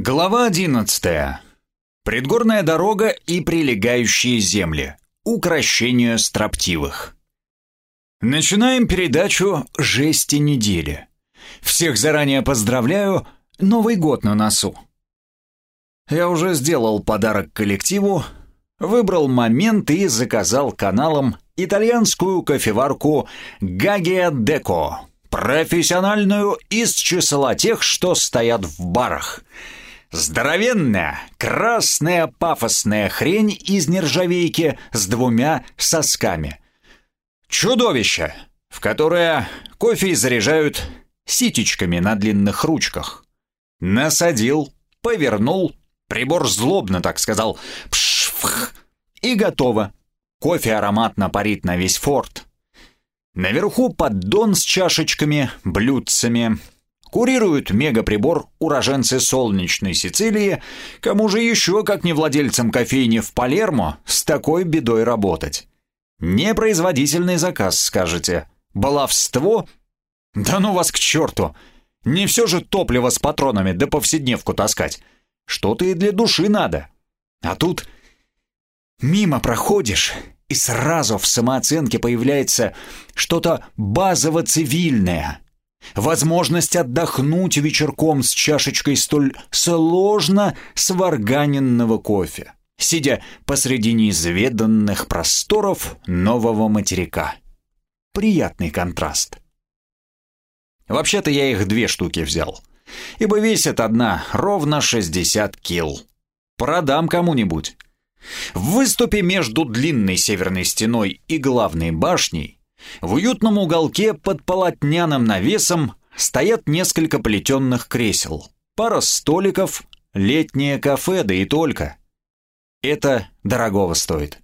Глава 11. Предгорная дорога и прилегающие земли. Укращение строптивых. Начинаем передачу «Жести недели». Всех заранее поздравляю, Новый год на носу. Я уже сделал подарок коллективу, выбрал момент и заказал каналам итальянскую кофеварку «Гагия Деко», профессиональную из числа тех, что стоят в барах – Здоровенная, красная пафосная хрень из нержавейки с двумя сосками. Чудовище, в которое кофе заряжают ситечками на длинных ручках. Насадил, повернул, прибор злобно так сказал «пшфх» и готово. Кофе ароматно парит на весь форт. Наверху поддон с чашечками, блюдцами, Курируют мегаприбор уроженцы солнечной Сицилии, кому же еще, как не владельцам кофейни в Палермо, с такой бедой работать? Непроизводительный заказ, скажете. Баловство? Да ну вас к черту! Не все же топливо с патронами да повседневку таскать. Что-то и для души надо. А тут мимо проходишь, и сразу в самооценке появляется что-то базово-цивильное — возможность отдохнуть вечерком с чашечкой столь сложно сварганенного кофе, сидя посреди неизведанных просторов нового материка. Приятный контраст. Вообще-то я их две штуки взял, ибо весит одна ровно 60 кил. Продам кому-нибудь. В выступе между длинной северной стеной и главной башней в уютном уголке под полотняным навесом стоят несколько плетенных кресел, пара столиков, летнее кафе, да и только. Это дорогого стоит.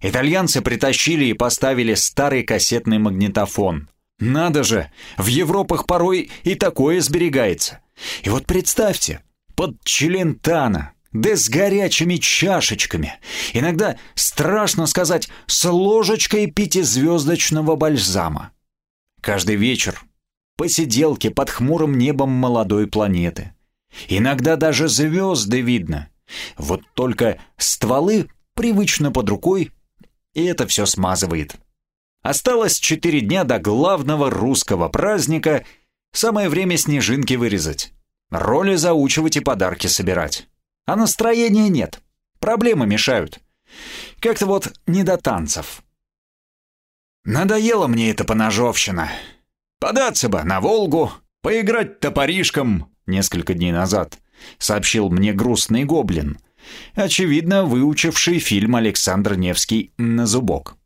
Итальянцы притащили и поставили старый кассетный магнитофон. Надо же, в Европах порой и такое сберегается. И вот представьте, под Челентано, да с горячими чашечками. Иногда, страшно сказать, с ложечкой пятизвездочного бальзама. Каждый вечер посиделки под хмурым небом молодой планеты. Иногда даже звезды видно. Вот только стволы привычно под рукой, и это все смазывает. Осталось четыре дня до главного русского праздника, самое время снежинки вырезать, роли заучивать и подарки собирать. А настроения нет. Проблемы мешают. Как-то вот не до танцев. Надоела мне эта поножовщина. Податься бы на Волгу, поиграть топоришком несколько дней назад, сообщил мне грустный гоблин, очевидно выучивший фильм Александр Невский на зубок.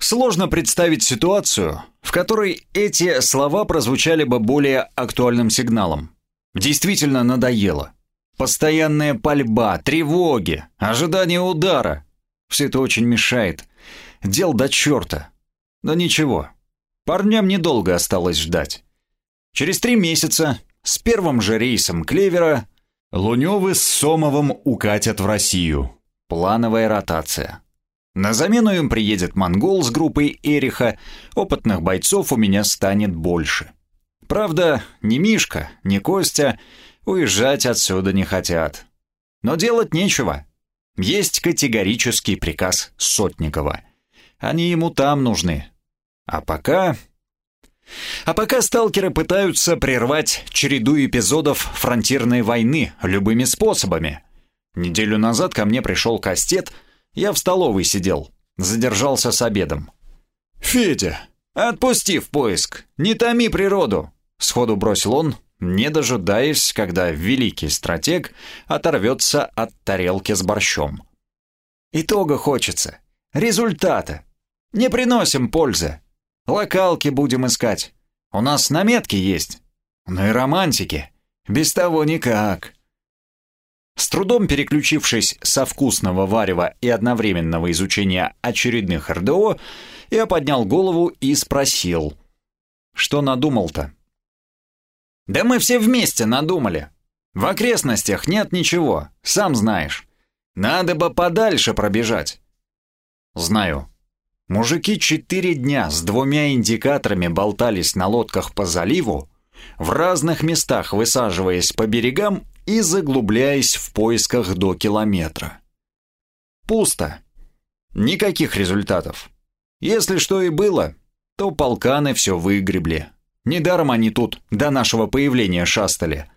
Сложно представить ситуацию, в которой эти слова прозвучали бы более актуальным сигналом. Действительно надоело. Постоянная пальба, тревоги, ожидание удара. Все это очень мешает. Дел до черта. Но ничего. Парням недолго осталось ждать. Через три месяца, с первым же рейсом Клевера, Луневы с Сомовым укатят в Россию. Плановая ротация. На замену им приедет монгол с группой Эриха, опытных бойцов у меня станет больше. Правда, ни Мишка, ни Костя уезжать отсюда не хотят. Но делать нечего. Есть категорический приказ Сотникова. Они ему там нужны. А пока... А пока сталкеры пытаются прервать череду эпизодов фронтирной войны любыми способами. Неделю назад ко мне пришел Кастет, я в столовой сидел, задержался с обедом. «Федя, отпусти в поиск, не томи природу!» Сходу бросил он, не дожидаясь, когда великий стратег оторвется от тарелки с борщом. Итога хочется. Результата. Не приносим пользы. Локалки будем искать. У нас наметки есть. Ну и романтики. Без того никак. С трудом переключившись со вкусного варева и одновременного изучения очередных РДО, я поднял голову и спросил. Что надумал-то? Да мы все вместе надумали. В окрестностях нет ничего, сам знаешь. Надо бы подальше пробежать. Знаю. Мужики четыре дня с двумя индикаторами болтались на лодках по заливу, в разных местах высаживаясь по берегам и заглубляясь в поисках до километра. Пусто. Никаких результатов. Если что и было, то полканы все выгребли. Недаром они тут до нашего появления шастали.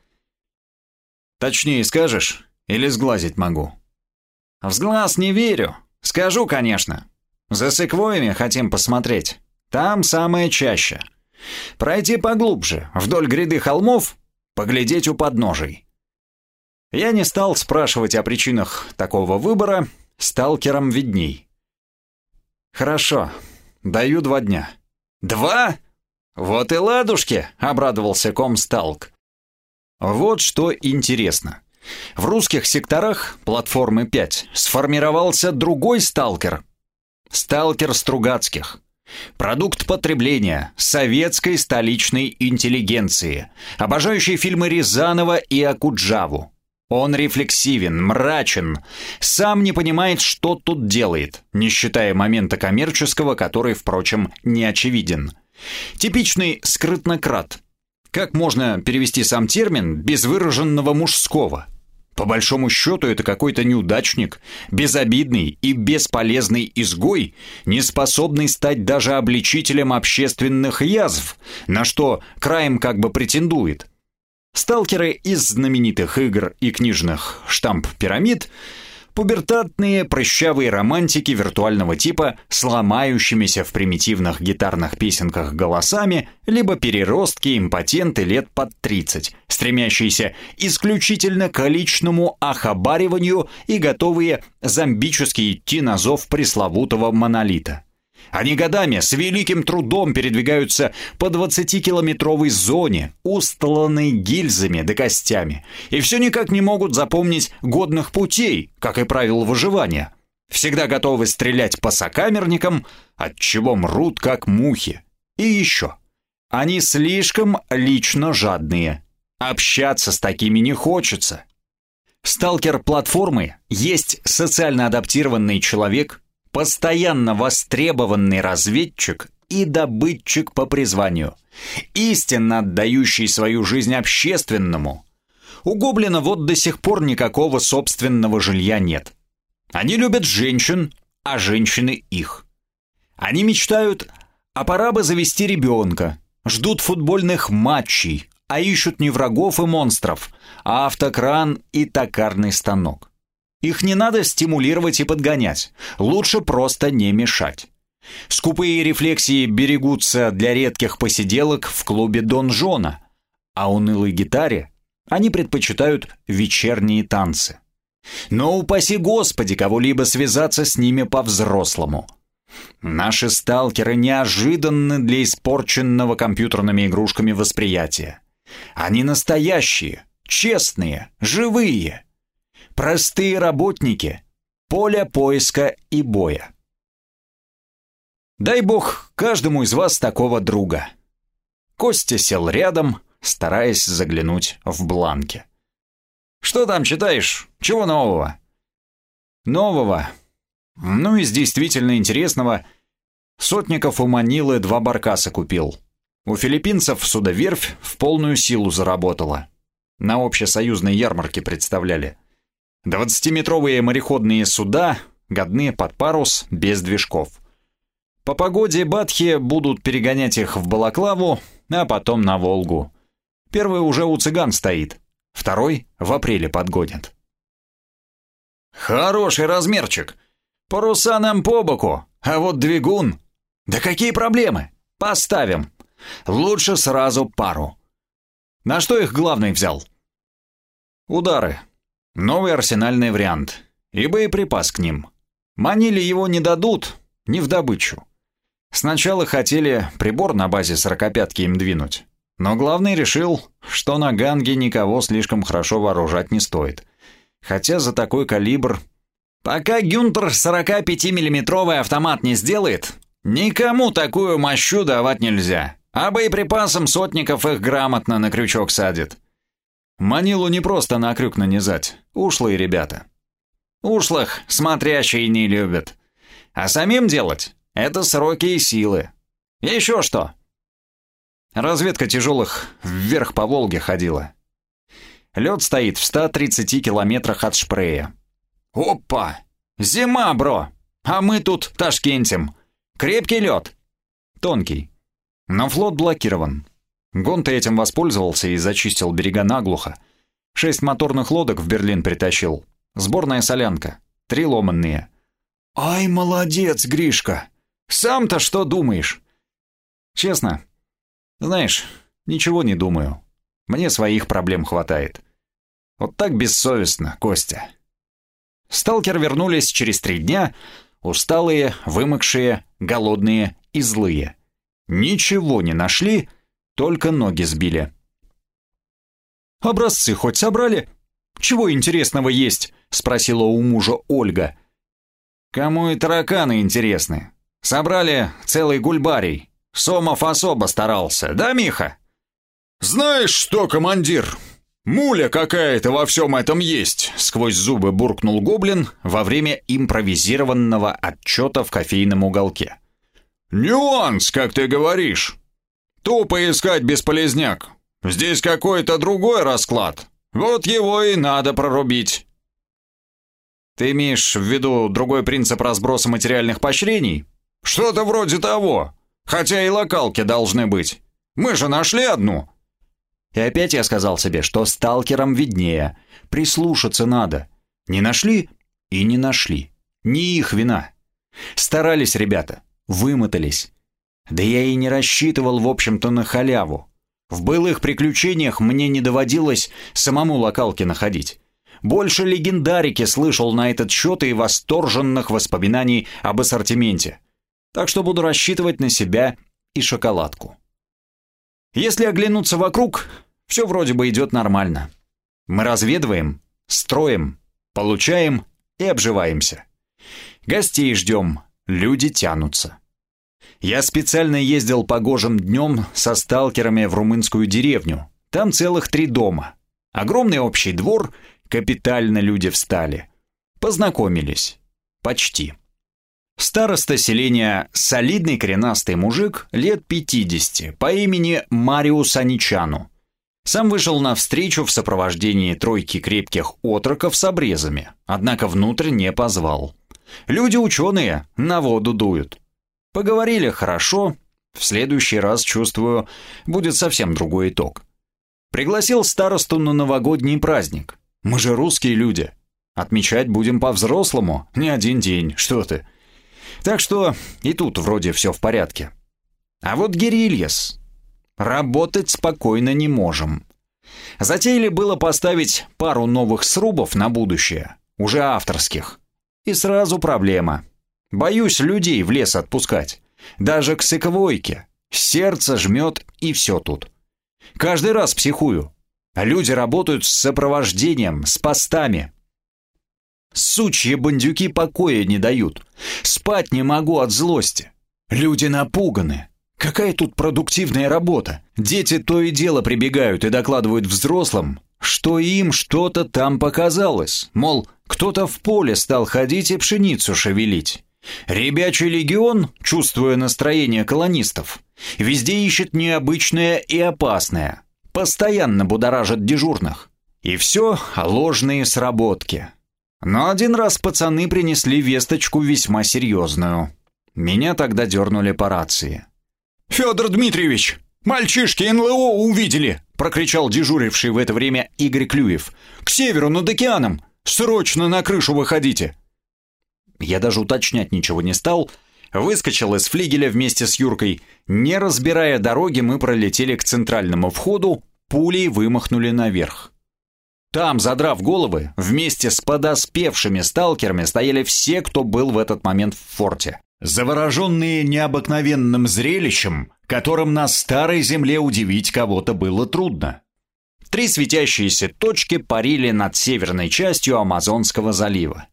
Точнее скажешь, или сглазить могу? В сглаз не верю. Скажу, конечно. За секвоями хотим посмотреть. Там самое чаще. Пройти поглубже, вдоль гряды холмов, поглядеть у подножий. Я не стал спрашивать о причинах такого выбора, сталкерам видней. Хорошо, даю два дня. Два? Вот и ладушки, обрадовался комсталк. Вот что интересно. В русских секторах платформы 5 сформировался другой сталкер. Сталкер Стругацких. Продукт потребления советской столичной интеллигенции, обожающий фильмы Рязанова и Акуджаву. Он рефлексивен, мрачен, сам не понимает, что тут делает, не считая момента коммерческого, который, впрочем, не очевиден. Типичный скрытнократ. Как можно перевести сам термин без выраженного мужского? По большому счету это какой-то неудачник, безобидный и бесполезный изгой, не способный стать даже обличителем общественных язв, на что краем как бы претендует. Сталкеры из знаменитых игр и книжных штамп-пирамид – Пубертатные прыщавые романтики виртуального типа с ломающимися в примитивных гитарных песенках голосами, либо переростки импотенты лет под 30, стремящиеся исключительно к личному охабариванию и готовые зомбически идти на зов пресловутого монолита. Они годами с великим трудом передвигаются по 20-километровой зоне, устланной гильзами да костями, и все никак не могут запомнить годных путей, как и правил выживания. Всегда готовы стрелять по сокамерникам, от чего мрут как мухи. И еще. Они слишком лично жадные. Общаться с такими не хочется. Сталкер платформы есть социально адаптированный человек, постоянно востребованный разведчик и добытчик по призванию, истинно отдающий свою жизнь общественному. У гоблина вот до сих пор никакого собственного жилья нет. Они любят женщин, а женщины их. Они мечтают, а пора бы завести ребенка, ждут футбольных матчей, а ищут не врагов и монстров, а автокран и токарный станок. Их не надо стимулировать и подгонять. Лучше просто не мешать. Скупые рефлексии берегутся для редких посиделок в клубе Дон Жона, а унылой гитаре они предпочитают вечерние танцы. Но упаси Господи кого-либо связаться с ними по-взрослому. Наши сталкеры неожиданны для испорченного компьютерными игрушками восприятия. Они настоящие, честные, живые. Простые работники. Поле поиска и боя. Дай бог каждому из вас такого друга. Костя сел рядом, стараясь заглянуть в бланки. «Что там читаешь? Чего нового?» «Нового. Ну, из действительно интересного. Сотников у Манилы два баркаса купил. У филиппинцев судоверфь в полную силу заработала. На общесоюзной ярмарке представляли. Двадцатиметровые мореходные суда, годные под парус, без движков. По погоде Батхи будут перегонять их в Балаклаву, а потом на Волгу. Первый уже у цыган стоит, второй в апреле подгонят. Хороший размерчик. Паруса нам по боку, а вот двигун... Да какие проблемы? Поставим. Лучше сразу пару. На что их главный взял? Удары. Новый арсенальный вариант. И боеприпас к ним. Манили его не дадут, не в добычу. Сначала хотели прибор на базе сорокопятки им двинуть. Но главный решил, что на ганге никого слишком хорошо вооружать не стоит. Хотя за такой калибр... Пока Гюнтер 45-миллиметровый автомат не сделает, никому такую мощу давать нельзя. А боеприпасам сотников их грамотно на крючок садит. Манилу не просто на крюк нанизать, ушлые ребята. Ушлых смотрящие не любят. А самим делать — это сроки и силы. Еще что? Разведка тяжелых вверх по Волге ходила. Лед стоит в 130 километрах от Шпрея. Опа! Зима, бро! А мы тут ташкентим. Крепкий лед. Тонкий. Но флот блокирован. Гонта этим воспользовался и зачистил берега наглухо. Шесть моторных лодок в Берлин притащил. Сборная солянка. Три ломанные. «Ай, молодец, Гришка! Сам-то что думаешь?» «Честно, знаешь, ничего не думаю. Мне своих проблем хватает. Вот так бессовестно, Костя». Сталкер вернулись через три дня, усталые, вымокшие, голодные и злые. Ничего не нашли, только ноги сбили. «Образцы хоть собрали? Чего интересного есть?» — спросила у мужа Ольга. «Кому и тараканы интересны. Собрали целый гульбарий. Сомов особо старался, да, Миха?» «Знаешь что, командир, муля какая-то во всем этом есть», — сквозь зубы буркнул гоблин во время импровизированного отчета в кофейном уголке. «Нюанс, как ты говоришь. Тупо искать бесполезняк. Здесь какой-то другой расклад. Вот его и надо прорубить. Ты имеешь в виду другой принцип разброса материальных поощрений? Что-то вроде того. Хотя и локалки должны быть. Мы же нашли одну. И опять я сказал себе, что сталкерам виднее. Прислушаться надо. Не нашли и не нашли. Не их вина. Старались ребята, вымотались. Да я и не рассчитывал, в общем-то, на халяву. В былых приключениях мне не доводилось самому локалки находить. Больше легендарики слышал на этот счет и восторженных воспоминаний об ассортименте. Так что буду рассчитывать на себя и шоколадку. Если оглянуться вокруг, все вроде бы идет нормально. Мы разведываем, строим, получаем и обживаемся. Гостей ждем, люди тянутся. Я специально ездил погожим днем со сталкерами в румынскую деревню. Там целых три дома. Огромный общий двор, капитально люди встали. Познакомились. Почти. Староста селения – солидный коренастый мужик лет 50 по имени Мариус Аничану. Сам вышел навстречу в сопровождении тройки крепких отроков с обрезами, однако внутрь не позвал. Люди ученые, на воду дуют. Поговорили хорошо, в следующий раз, чувствую, будет совсем другой итог. Пригласил старосту на новогодний праздник. Мы же русские люди. Отмечать будем по-взрослому, не один день, что ты. Так что и тут вроде все в порядке. А вот Гирильес. Работать спокойно не можем. Затеяли было поставить пару новых срубов на будущее, уже авторских. И сразу проблема. Боюсь людей в лес отпускать. Даже к сыковойке. Сердце жмет и все тут. Каждый раз психую. Люди работают с сопровождением, с постами. Сучьи бандюки покоя не дают. Спать не могу от злости. Люди напуганы. Какая тут продуктивная работа? Дети то и дело прибегают и докладывают взрослым, что им что-то там показалось. Мол, кто-то в поле стал ходить и пшеницу шевелить. Ребячий легион, чувствуя настроение колонистов, везде ищет необычное и опасное, постоянно будоражит дежурных. И все ложные сработки. Но один раз пацаны принесли весточку весьма серьезную. Меня тогда дернули по рации. «Федор Дмитриевич, мальчишки НЛО увидели!» прокричал дежуривший в это время Игорь Клюев. «К северу, над океаном! Срочно на крышу выходите!» Я даже уточнять ничего не стал, выскочил из флигеля вместе с Юркой. Не разбирая дороги, мы пролетели к центральному входу, пулей вымахнули наверх. Там, задрав головы, вместе с подоспевшими сталкерами стояли все, кто был в этот момент в форте. Завороженные необыкновенным зрелищем, которым на старой земле удивить кого-то было трудно. Три светящиеся точки парили над северной частью Амазонского залива.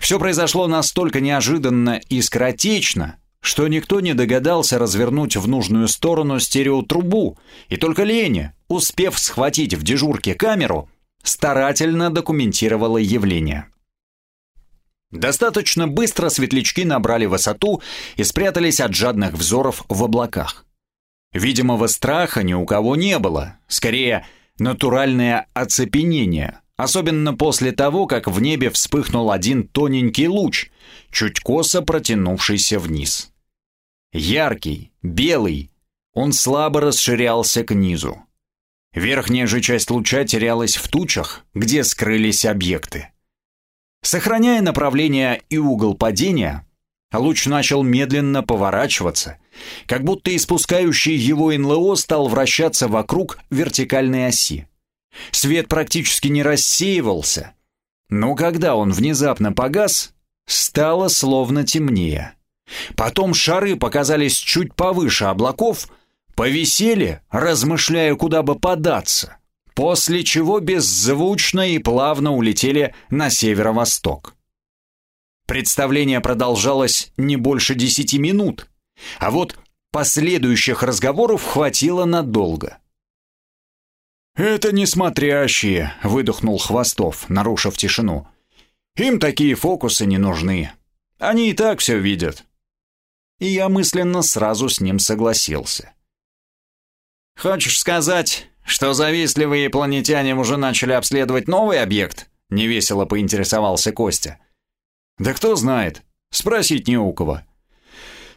Все произошло настолько неожиданно и скоротечно, что никто не догадался развернуть в нужную сторону стереотрубу, и только Леня, успев схватить в дежурке камеру, старательно документировала явление. Достаточно быстро светлячки набрали высоту и спрятались от жадных взоров в облаках. Видимого страха ни у кого не было, скорее Натуральное оцепенение, особенно после того, как в небе вспыхнул один тоненький луч, чуть косо протянувшийся вниз. Яркий, белый, он слабо расширялся к низу. Верхняя же часть луча терялась в тучах, где скрылись объекты. Сохраняя направление и угол падения, луч начал медленно поворачиваться, как будто испускающий его НЛО стал вращаться вокруг вертикальной оси. Свет практически не рассеивался, но когда он внезапно погас, стало словно темнее. Потом шары показались чуть повыше облаков, повисели, размышляя, куда бы податься, после чего беззвучно и плавно улетели на северо-восток. Представление продолжалось не больше десяти минут, а вот последующих разговоров хватило надолго. «Это несмотрящие», — выдохнул Хвостов, нарушив тишину. «Им такие фокусы не нужны. Они и так все видят». И я мысленно сразу с ним согласился. «Хочешь сказать, что завистливые инопланетяне уже начали обследовать новый объект?» — невесело поинтересовался Костя. «Да кто знает. Спросить не у кого».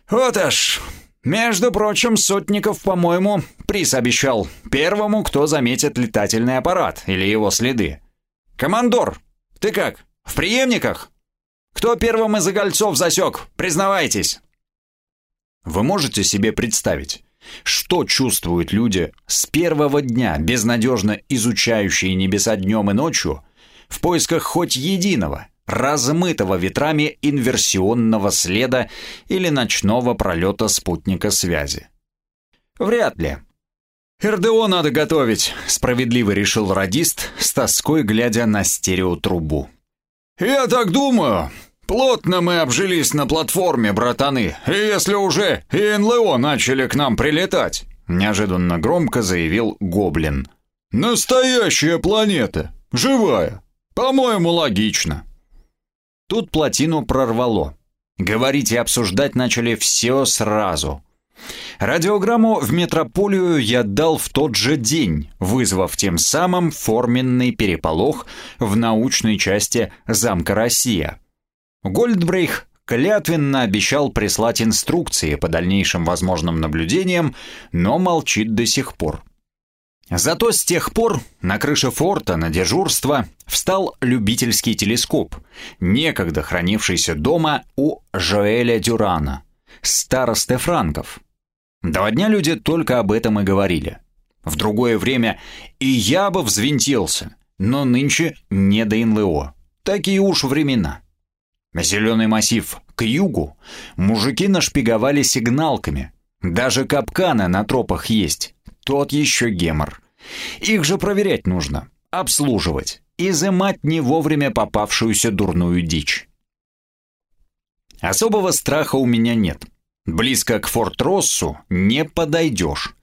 «Вот аж, между прочим, Сотников, по-моему, приз обещал первому, кто заметит летательный аппарат или его следы. Командор, ты как, в преемниках? Кто первым из игольцов засек? Признавайтесь. Вы можете себе представить, что чувствуют люди с первого дня, безнадежно изучающие небеса днем и ночью, в поисках хоть единого, размытого ветрами инверсионного следа или ночного пролета спутника связи. Вряд ли. «РДО надо готовить», — справедливо решил радист, с тоской глядя на стереотрубу. «Я так думаю. Плотно мы обжились на платформе, братаны, и если уже и НЛО начали к нам прилетать», — неожиданно громко заявил Гоблин. «Настоящая планета, живая. По-моему, логично». Тут плотину прорвало. Говорить и обсуждать начали все сразу. Радиограмму в метрополию я дал в тот же день, вызвав тем самым форменный переполох в научной части замка «Россия». Гольдбрейх клятвенно обещал прислать инструкции по дальнейшим возможным наблюдениям, но молчит до сих пор. Зато с тех пор на крыше форта на дежурство встал любительский телескоп, некогда хранившийся дома у Жоэля Дюрана, старосты франков. Два дня люди только об этом и говорили. В другое время и я бы взвинтился, но нынче не до НЛО. Такие уж времена. Зеленый массив к югу мужики нашпиговали сигналками. Даже капканы на тропах есть, тот еще гемор. Их же проверять нужно, обслуживать, изымать не вовремя попавшуюся дурную дичь. Особого страха у меня нет. Близко к Форт-Россу не подойдешь.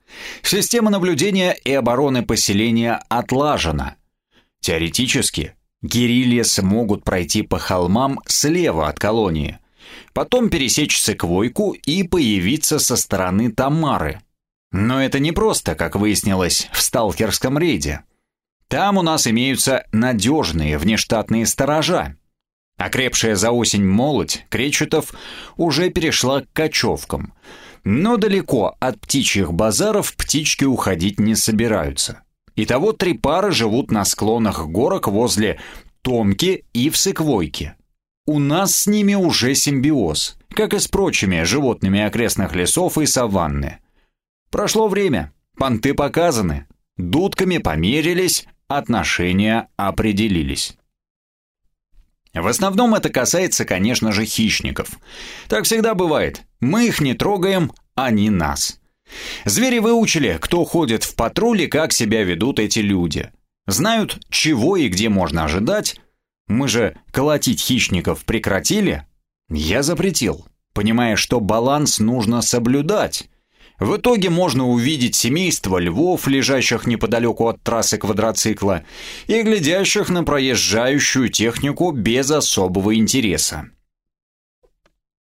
Система наблюдения и обороны поселения отлажена. Теоретически, герилья смогут пройти по холмам слева от колонии, потом пересечь Секвойку и появиться со стороны Тамары – но это не просто, как выяснилось в сталкерском рейде. Там у нас имеются надежные внештатные сторожа. Окрепшая за осень молоть Кречетов уже перешла к кочевкам. Но далеко от птичьих базаров птички уходить не собираются. Итого три пары живут на склонах горок возле Томки и в Сыквойке. У нас с ними уже симбиоз, как и с прочими животными окрестных лесов и саванны. Прошло время, понты показаны, дудками померились, отношения определились. В основном это касается, конечно же, хищников. Так всегда бывает. Мы их не трогаем, они нас. Звери выучили, кто ходит в патруле, как себя ведут эти люди. Знают, чего и где можно ожидать. Мы же колотить хищников прекратили. Я запретил, понимая, что баланс нужно соблюдать. В итоге можно увидеть семейство львов, лежащих неподалеку от трассы квадроцикла, и глядящих на проезжающую технику без особого интереса.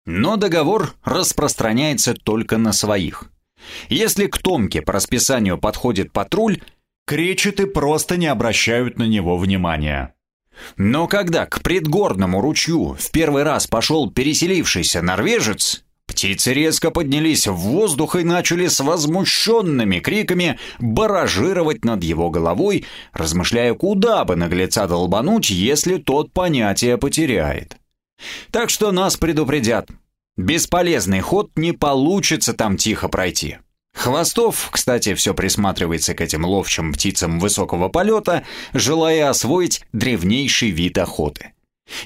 Но договор распространяется только на своих. Если к Томке по расписанию подходит патруль, кречеты просто не обращают на него внимания. Но когда к предгорному ручью в первый раз пошел переселившийся норвежец, птицы резко поднялись в воздух и начали с возмущенными криками баражировать над его головой, размышляя, куда бы наглеца долбануть, если тот понятие потеряет. Так что нас предупредят. Бесполезный ход не получится там тихо пройти. Хвостов, кстати, все присматривается к этим ловчим птицам высокого полета, желая освоить древнейший вид охоты.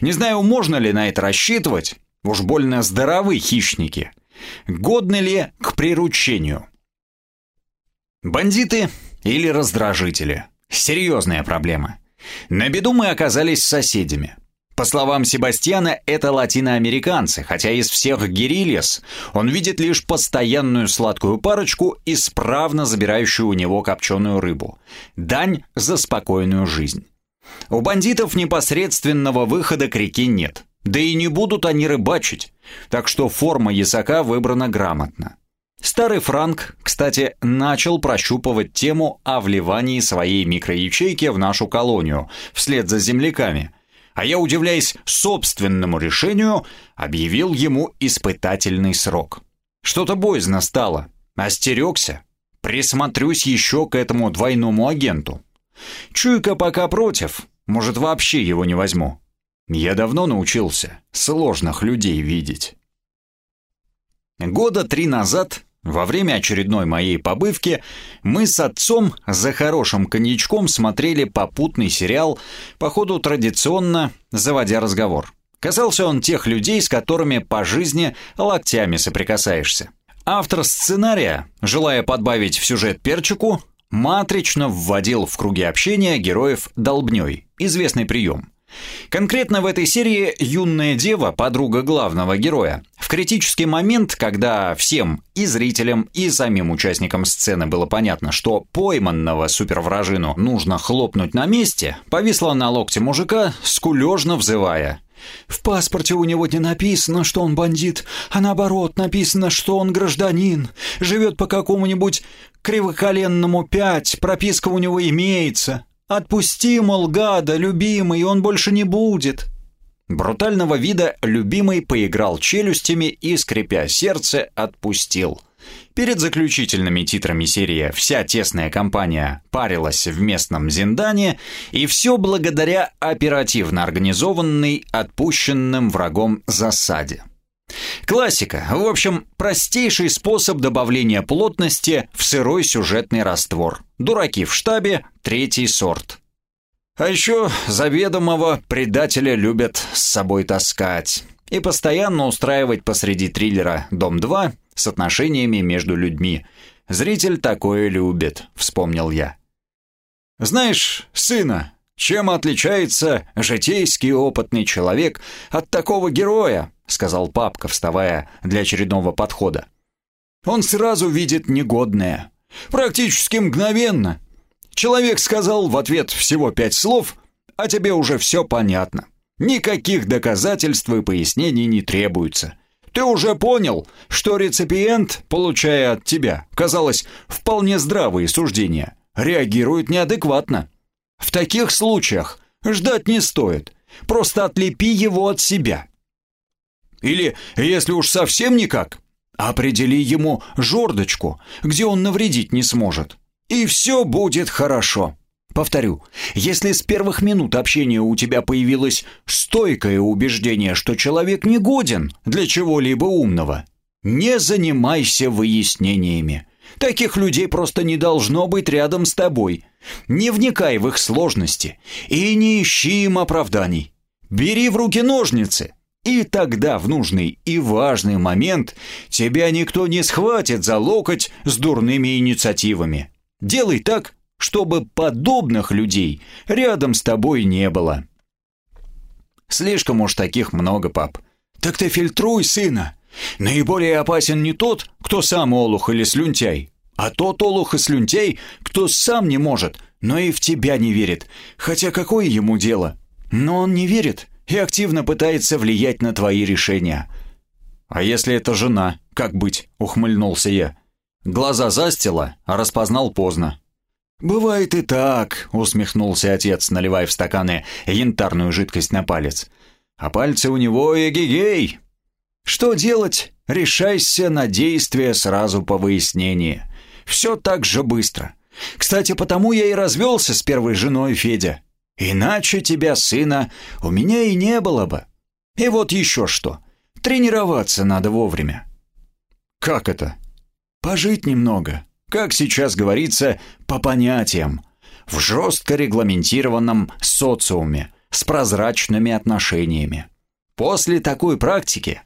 Не знаю, можно ли на это рассчитывать, уж больно здоровы хищники. Годны ли к приручению? Бандиты или раздражители? Серьезная проблема. На беду мы оказались соседями. По словам Себастьяна, это латиноамериканцы, хотя из всех герильяс он видит лишь постоянную сладкую парочку, исправно забирающую у него копченую рыбу. Дань за спокойную жизнь. У бандитов непосредственного выхода к реке нет, да и не будут они рыбачить, так что форма ясака выбрана грамотно. Старый Франк, кстати, начал прощупывать тему о вливании своей микроячейки в нашу колонию, вслед за земляками – а я, удивляясь собственному решению, объявил ему испытательный срок. Что-то боязно стало. Остерегся. Присмотрюсь еще к этому двойному агенту. Чуйка пока против, может, вообще его не возьму. Я давно научился сложных людей видеть. Года три назад во время очередной моей побывки мы с отцом за хорошим коньячком смотрели попутный сериал, походу традиционно заводя разговор. Касался он тех людей, с которыми по жизни локтями соприкасаешься. Автор сценария, желая подбавить в сюжет перчику, матрично вводил в круги общения героев долбней, известный прием. Конкретно в этой серии юная дева, подруга главного героя, в критический момент, когда всем, и зрителям, и самим участникам сцены было понятно, что пойманного супервражину нужно хлопнуть на месте, повисла на локте мужика, скулежно взывая. В паспорте у него не написано, что он бандит, а наоборот написано, что он гражданин, живет по какому-нибудь кривоколенному пять, прописка у него имеется. Отпусти, мол, гада, любимый, он больше не будет. Брутального вида любимый поиграл челюстями и, скрипя сердце, отпустил. Перед заключительными титрами серии вся тесная компания парилась в местном Зиндане, и все благодаря оперативно организованной, отпущенным врагом засаде. Классика. В общем, простейший способ добавления плотности в сырой сюжетный раствор. Дураки в штабе, третий сорт. А еще заведомого предателя любят с собой таскать и постоянно устраивать посреди триллера «Дом-2» с отношениями между людьми. Зритель такое любит, вспомнил я. Знаешь, сына, чем отличается житейский опытный человек от такого героя, сказал папка, вставая для очередного подхода. Он сразу видит негодное. Практически мгновенно. Человек сказал в ответ всего пять слов, а тебе уже все понятно. Никаких доказательств и пояснений не требуется. Ты уже понял, что реципиент, получая от тебя, казалось, вполне здравые суждения, реагирует неадекватно. В таких случаях ждать не стоит. Просто отлепи его от себя. Или, если уж совсем никак, определи ему жердочку, где он навредить не сможет. И все будет хорошо. Повторю, если с первых минут общения у тебя появилось стойкое убеждение, что человек не годен для чего-либо умного, не занимайся выяснениями. Таких людей просто не должно быть рядом с тобой. Не вникай в их сложности и не ищи им оправданий. Бери в руки ножницы и тогда в нужный и важный момент тебя никто не схватит за локоть с дурными инициативами. Делай так, чтобы подобных людей рядом с тобой не было. Слишком уж таких много, пап. Так ты фильтруй, сына. Наиболее опасен не тот, кто сам олух или слюнтяй, а тот олух и слюнтяй, кто сам не может, но и в тебя не верит. Хотя какое ему дело? Но он не верит, и активно пытается влиять на твои решения. А если это жена, как быть? ухмыльнулся я. Глаза застила, а распознал поздно. «Бывает и так», — усмехнулся отец, наливая в стаканы янтарную жидкость на палец. «А пальцы у него эгегей!» «Что делать? Решайся на действия сразу по выяснении. Все так же быстро. Кстати, потому я и развелся с первой женой Федя. Иначе тебя, сына, у меня и не было бы. И вот еще что. Тренироваться надо вовремя». «Как это?» «Пожить немного. Как сейчас говорится, по понятиям. В жестко регламентированном социуме, с прозрачными отношениями. После такой практики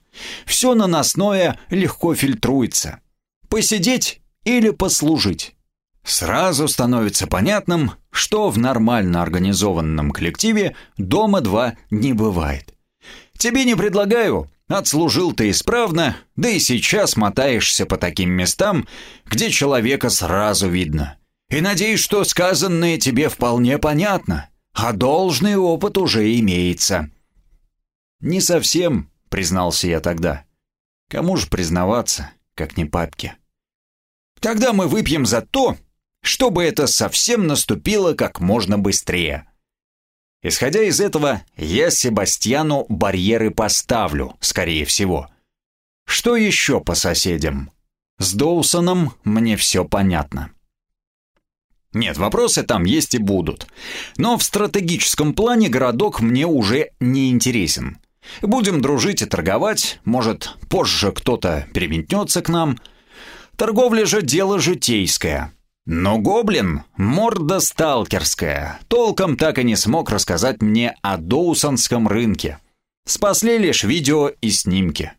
все наносное легко фильтруется. Посидеть или послужить. Сразу становится понятным, что в нормально организованном коллективе дома два не бывает. Тебе не предлагаю, отслужил ты исправно, да и сейчас мотаешься по таким местам, где человека сразу видно. И надеюсь, что сказанное тебе вполне понятно, а должный опыт уже имеется. Не совсем, признался я тогда. Кому же признаваться, как не папке? Тогда мы выпьем за то, чтобы это совсем наступило как можно быстрее. Исходя из этого, я Себастьяну барьеры поставлю, скорее всего. Что еще по соседям? С Доусоном мне все понятно. Нет, вопросы там есть и будут. Но в стратегическом плане городок мне уже не интересен. Будем дружить и торговать, может, позже кто-то переметнется к нам. Торговля же дело житейское. Но гоблин — морда сталкерская, толком так и не смог рассказать мне о Доусонском рынке. Спасли лишь видео и снимки.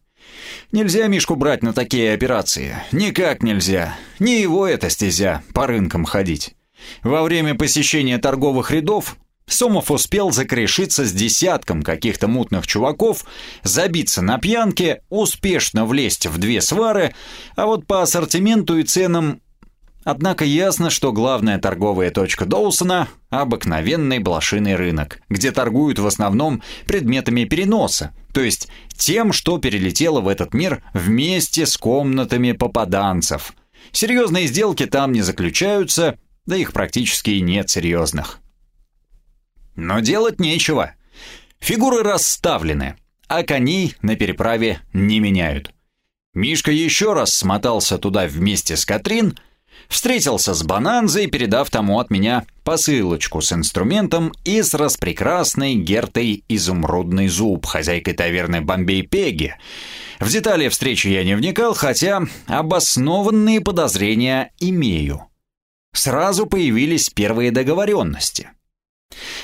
Нельзя Мишку брать на такие операции. Никак нельзя. Не его это стезя, по рынкам ходить. Во время посещения торговых рядов Сомов успел закрешиться с десятком каких-то мутных чуваков, забиться на пьянке, успешно влезть в две свары, а вот по ассортименту и ценам Однако ясно, что главная торговая точка Доусона – обыкновенный блошиный рынок, где торгуют в основном предметами переноса, то есть тем, что перелетело в этот мир вместе с комнатами попаданцев. Серьезные сделки там не заключаются, да их практически и нет серьезных. Но делать нечего. Фигуры расставлены, а коней на переправе не меняют. Мишка еще раз смотался туда вместе с Катрин – Встретился с Бананзой, передав тому от меня посылочку с инструментом и с распрекрасной Гертой Изумрудный Зуб, хозяйкой таверны Бомбей Пеги. В детали встречи я не вникал, хотя обоснованные подозрения имею. Сразу появились первые договоренности.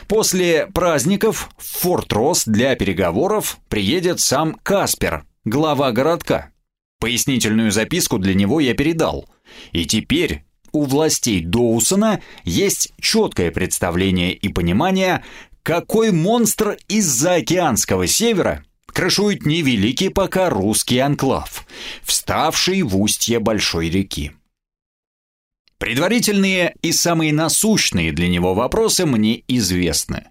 После праздников в Форт Росс для переговоров приедет сам Каспер, глава городка. Пояснительную записку для него я передал. И теперь у властей Доусона есть четкое представление и понимание, какой монстр из заокеанского севера крышует невеликий пока русский анклав, вставший в устье большой реки. Предварительные и самые насущные для него вопросы мне известны.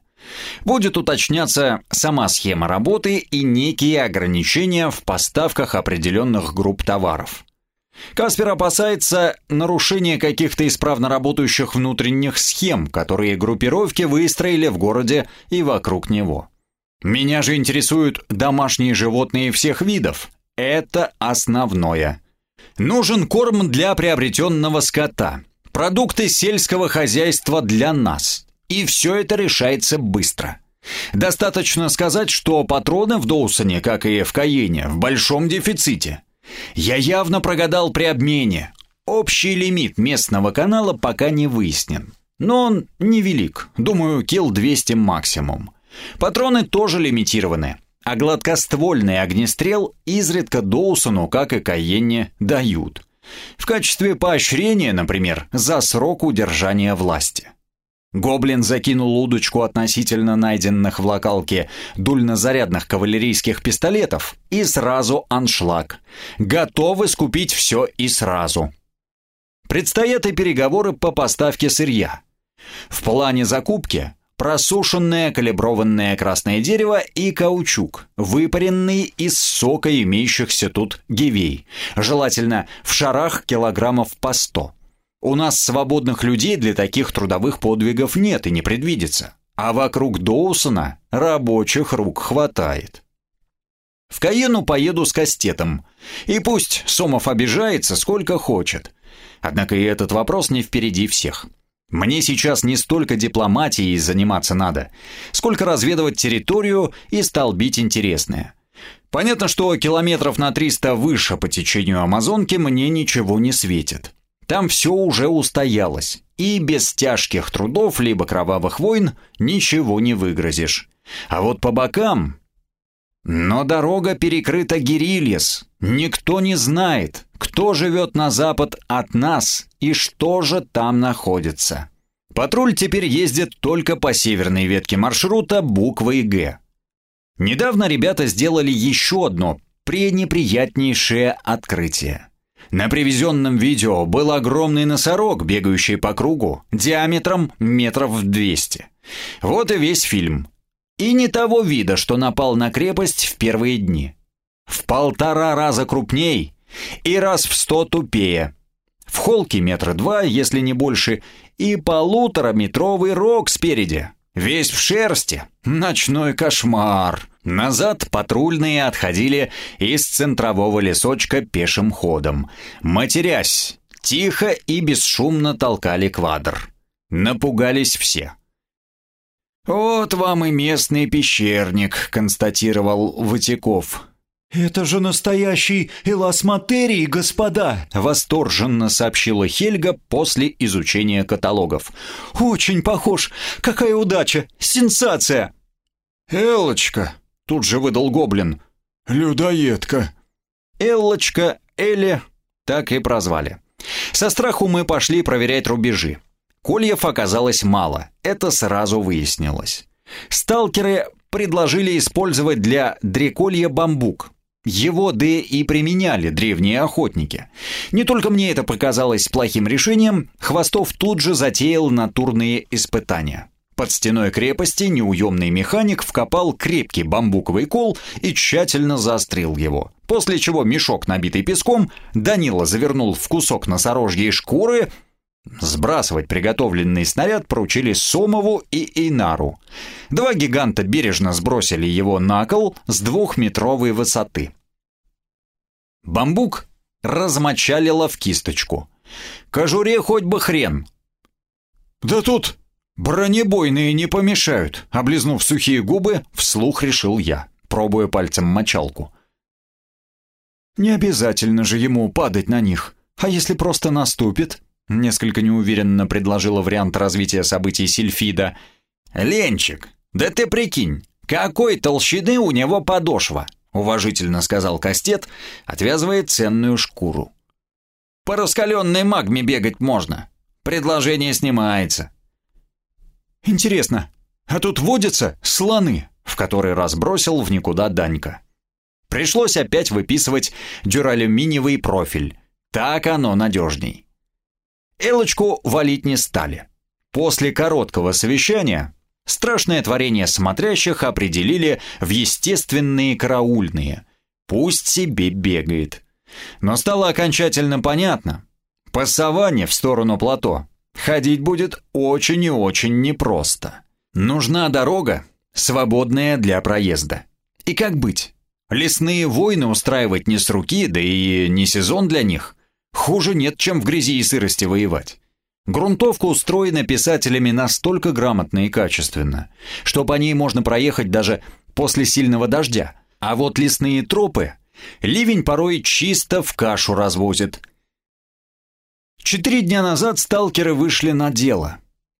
Будет уточняться сама схема работы и некие ограничения в поставках определенных групп товаров. Каспер опасается нарушения каких-то исправно работающих внутренних схем, которые группировки выстроили в городе и вокруг него. Меня же интересуют домашние животные всех видов. Это основное. Нужен корм для приобретенного скота, продукты сельского хозяйства для нас. И все это решается быстро. Достаточно сказать, что патроны в Доусоне, как и в Каене, в большом дефиците – я явно прогадал при обмене. Общий лимит местного канала пока не выяснен. Но он невелик, думаю, килл 200 максимум. Патроны тоже лимитированы, а гладкоствольный огнестрел изредка Доусону, как и Каенне, дают. В качестве поощрения, например, за срок удержания власти. Гоблин закинул удочку относительно найденных в локалке дульнозарядных кавалерийских пистолетов и сразу аншлаг. Готовы скупить все и сразу. Предстоят и переговоры по поставке сырья. В плане закупки просушенное калиброванное красное дерево и каучук, выпаренный из сока имеющихся тут гивей, желательно в шарах килограммов по сто. У нас свободных людей для таких трудовых подвигов нет и не предвидится. А вокруг Доусона рабочих рук хватает. В Каену поеду с кастетом. И пусть Сомов обижается сколько хочет. Однако и этот вопрос не впереди всех. Мне сейчас не столько дипломатией заниматься надо, сколько разведывать территорию и столбить интересное. Понятно, что километров на 300 выше по течению Амазонки мне ничего не светит. Там все уже устоялось, и без тяжких трудов либо кровавых войн ничего не выгрозишь. А вот по бокам... Но дорога перекрыта Гирильес. Никто не знает, кто живет на запад от нас и что же там находится. Патруль теперь ездит только по северной ветке маршрута буквой «Г». Недавно ребята сделали еще одно пренеприятнейшее открытие. На привезенном видео был огромный носорог, бегающий по кругу, диаметром метров 200. Вот и весь фильм. И не того вида, что напал на крепость в первые дни. В полтора раза крупней и раз в сто тупее. В холке метра два, если не больше, и полутораметровый рог спереди. Весь в шерсти. Ночной кошмар. Назад патрульные отходили из центрового лесочка пешим ходом. Матерясь, тихо и бесшумно толкали квадр. Напугались все. «Вот вам и местный пещерник», — констатировал Ватяков. «Это же настоящий эласматерий, господа!» — восторженно сообщила Хельга после изучения каталогов. «Очень похож! Какая удача! Сенсация!» «Элочка!» Тут же выдал гоблин. «Людоедка». Эллочка, Элли, так и прозвали. Со страху мы пошли проверять рубежи. Кольев оказалось мало, это сразу выяснилось. Сталкеры предложили использовать для дреколья бамбук. Его да и применяли древние охотники. Не только мне это показалось плохим решением, Хвостов тут же затеял натурные испытания. Под стеной крепости неуемный механик вкопал крепкий бамбуковый кол и тщательно заострил его. После чего мешок, набитый песком, Данила завернул в кусок носорожьей шкуры. Сбрасывать приготовленный снаряд поручили Сомову и Инару. Два гиганта бережно сбросили его на кол с двухметровой высоты. Бамбук размочалило в кисточку. Кожуре хоть бы хрен. «Да тут «Бронебойные не помешают», — облизнув сухие губы, вслух решил я, пробуя пальцем мочалку. «Не обязательно же ему падать на них. А если просто наступит?» Несколько неуверенно предложила вариант развития событий Сильфида. «Ленчик, да ты прикинь, какой толщины у него подошва!» уважительно сказал Кастет, отвязывая ценную шкуру. «По раскаленной магме бегать можно. Предложение снимается. «Интересно, а тут водятся слоны?» В который раз бросил в никуда Данька. Пришлось опять выписывать дюралюминиевый профиль. Так оно надежней. Элочку валить не стали. После короткого совещания страшное творение смотрящих определили в естественные караульные. Пусть себе бегает. Но стало окончательно понятно. По саванне в сторону плато Ходить будет очень и очень непросто. Нужна дорога, свободная для проезда. И как быть? Лесные войны устраивать не с руки, да и не сезон для них. Хуже нет, чем в грязи и сырости воевать. Грунтовка устроена писателями настолько грамотно и качественно, что по ней можно проехать даже после сильного дождя. А вот лесные тропы ливень порой чисто в кашу развозит – Четыре дня назад сталкеры вышли на дело.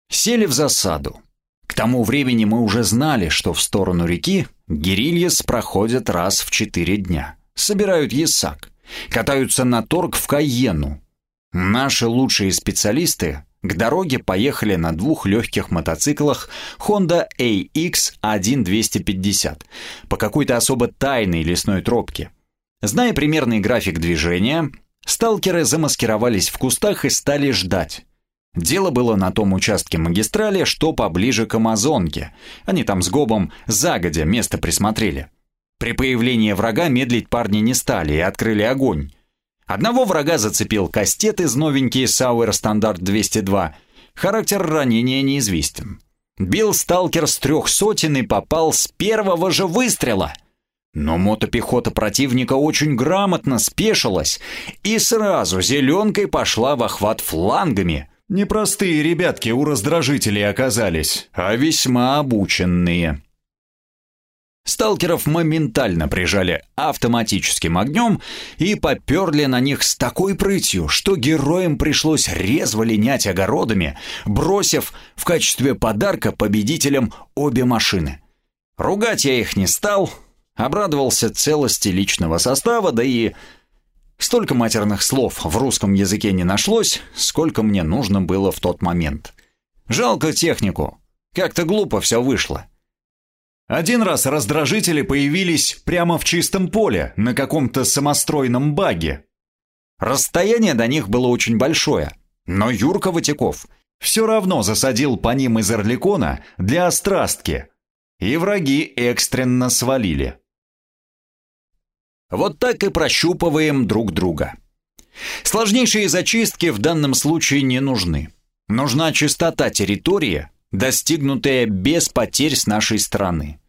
Сели в засаду. К тому времени мы уже знали, что в сторону реки Гирильес проходят раз в четыре дня. Собирают ясак. Катаются на торг в Кайену. Наши лучшие специалисты к дороге поехали на двух легких мотоциклах Honda AX1250 по какой-то особо тайной лесной тропке. Зная примерный график движения, Сталкеры замаскировались в кустах и стали ждать. Дело было на том участке магистрали, что поближе к Амазонке. Они там с Гобом загодя место присмотрели. При появлении врага медлить парни не стали и открыли огонь. Одного врага зацепил кастет из новенький Sauer Стандарт 202. Характер ранения неизвестен. Бил сталкер с трех сотен и попал с первого же выстрела. Но мотопехота противника очень грамотно спешилась и сразу зеленкой пошла в охват флангами. Непростые ребятки у раздражителей оказались, а весьма обученные. Сталкеров моментально прижали автоматическим огнем и поперли на них с такой прытью, что героям пришлось резво линять огородами, бросив в качестве подарка победителям обе машины. Ругать я их не стал, обрадовался целости личного состава, да и столько матерных слов в русском языке не нашлось, сколько мне нужно было в тот момент. Жалко технику, как-то глупо все вышло. Один раз раздражители появились прямо в чистом поле, на каком-то самостройном баге. Расстояние до них было очень большое, но Юрка Ватяков все равно засадил по ним из Орликона для острастки, и враги экстренно свалили. Вот так и прощупываем друг друга. Сложнейшие зачистки в данном случае не нужны. Нужна чистота территории, достигнутые без потерь с нашей стороны.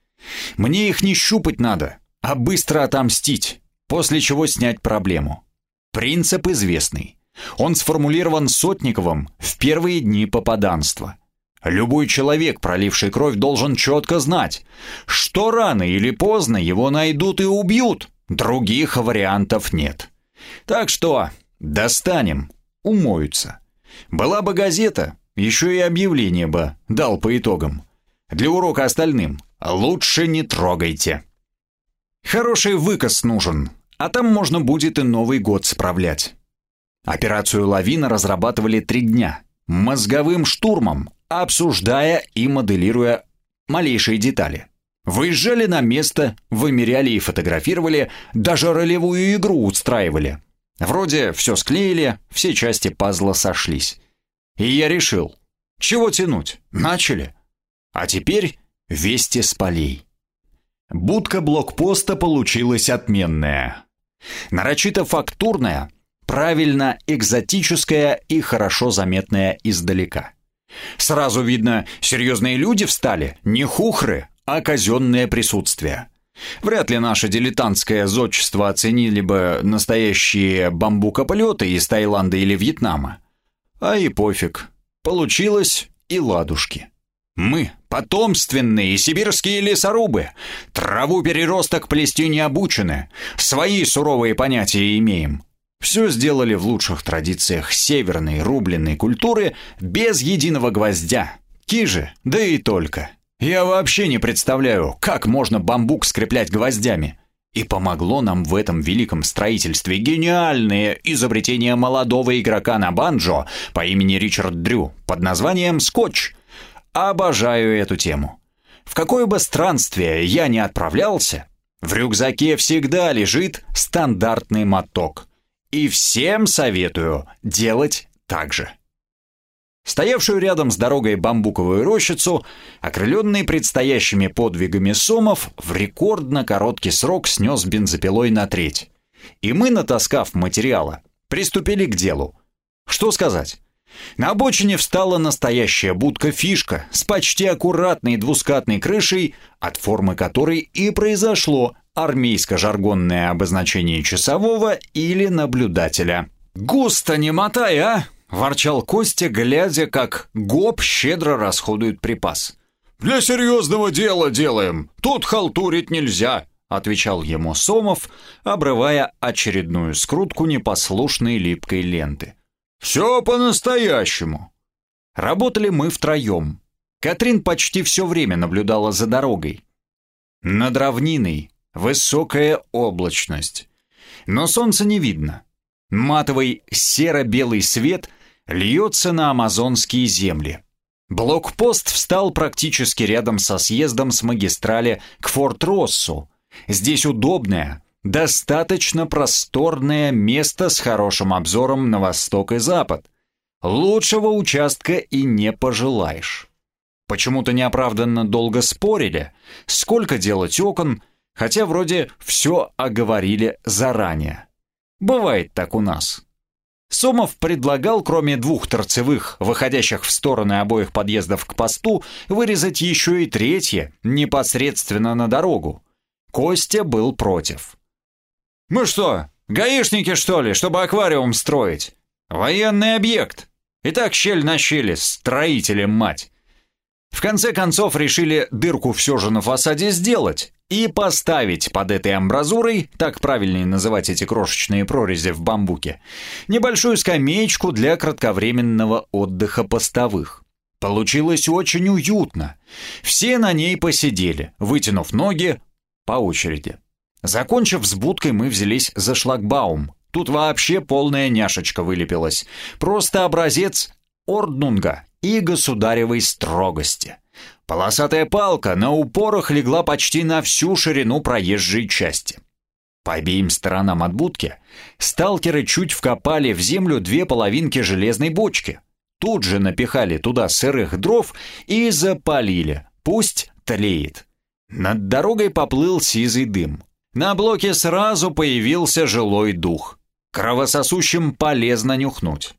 Мне их не щупать надо, а быстро отомстить, после чего снять проблему. Принцип известный. Он сформулирован Сотниковым в первые дни попаданства. Любой человек, проливший кровь, должен четко знать, что рано или поздно его найдут и убьют. Других вариантов нет. Так что достанем, умоются. Была бы газета, еще и объявление бы дал по итогам. Для урока остальным лучше не трогайте. Хороший выкос нужен, а там можно будет и Новый год справлять. Операцию «Лавина» разрабатывали три дня, мозговым штурмом, обсуждая и моделируя малейшие детали. Выезжали на место, вымеряли и фотографировали, даже ролевую игру устраивали. Вроде все склеили, все части пазла сошлись. И я решил, чего тянуть, начали. А теперь вести с полей. Будка блокпоста получилась отменная. Нарочито фактурная, правильно экзотическая и хорошо заметная издалека. Сразу видно, серьезные люди встали, не хухры, а казенное присутствие. Вряд ли наше дилетантское зодчество оценили бы настоящие бамбукополеты из Таиланда или Вьетнама. А и пофиг. Получилось и ладушки. Мы — потомственные сибирские лесорубы. Траву переросток плести не обучены. Свои суровые понятия имеем. Все сделали в лучших традициях северной рубленной культуры без единого гвоздя. Кижи, да и только. Я вообще не представляю, как можно бамбук скреплять гвоздями. И помогло нам в этом великом строительстве гениальное изобретение молодого игрока на банджо по имени Ричард Дрю под названием «Скотч». Обожаю эту тему. В какое бы странствие я ни отправлялся, в рюкзаке всегда лежит стандартный моток. И всем советую делать так же. Стоявшую рядом с дорогой бамбуковую рощицу, окрыленный предстоящими подвигами сомов, в рекордно короткий срок снес бензопилой на треть. И мы, натаскав материала, приступили к делу. Что сказать? На обочине встала настоящая будка-фишка с почти аккуратной двускатной крышей, от формы которой и произошло армейско-жаргонное обозначение часового или наблюдателя. «Густо не мотай, а!» – ворчал Костя, глядя, как ГОП щедро расходует припас. «Для серьезного дела делаем, тут халтурить нельзя», — отвечал ему Сомов, обрывая очередную скрутку непослушной липкой ленты. Все по-настоящему. Работали мы втроем. Катрин почти все время наблюдала за дорогой. Над равниной высокая облачность. Но солнца не видно. Матовый серо-белый свет льется на амазонские земли. Блокпост встал практически рядом со съездом с магистрали к Форт-Россу. Здесь удобная, Достаточно просторное место с хорошим обзором на восток и запад. Лучшего участка и не пожелаешь. Почему-то неоправданно долго спорили, сколько делать окон, хотя вроде все оговорили заранее. Бывает так у нас. Сомов предлагал, кроме двух торцевых, выходящих в стороны обоих подъездов к посту, вырезать еще и третье, непосредственно на дорогу. Костя был против. «Мы что, гаишники, что ли, чтобы аквариум строить? Военный объект. И так щель на щели, строителем мать. В конце концов решили дырку все же на фасаде сделать и поставить под этой амбразурой, так правильнее называть эти крошечные прорези в бамбуке, небольшую скамеечку для кратковременного отдыха постовых. Получилось очень уютно. Все на ней посидели, вытянув ноги по очереди. Закончив с будкой, мы взялись за шлагбаум. Тут вообще полная няшечка вылепилась. Просто образец орднунга и государевой строгости. Полосатая палка на упорах легла почти на всю ширину проезжей части. По обеим сторонам от будки сталкеры чуть вкопали в землю две половинки железной бочки. Тут же напихали туда сырых дров и запалили. Пусть тлеет. Над дорогой поплыл сизый дым. На блоке сразу появился жилой дух. Кровососущим полезно нюхнуть.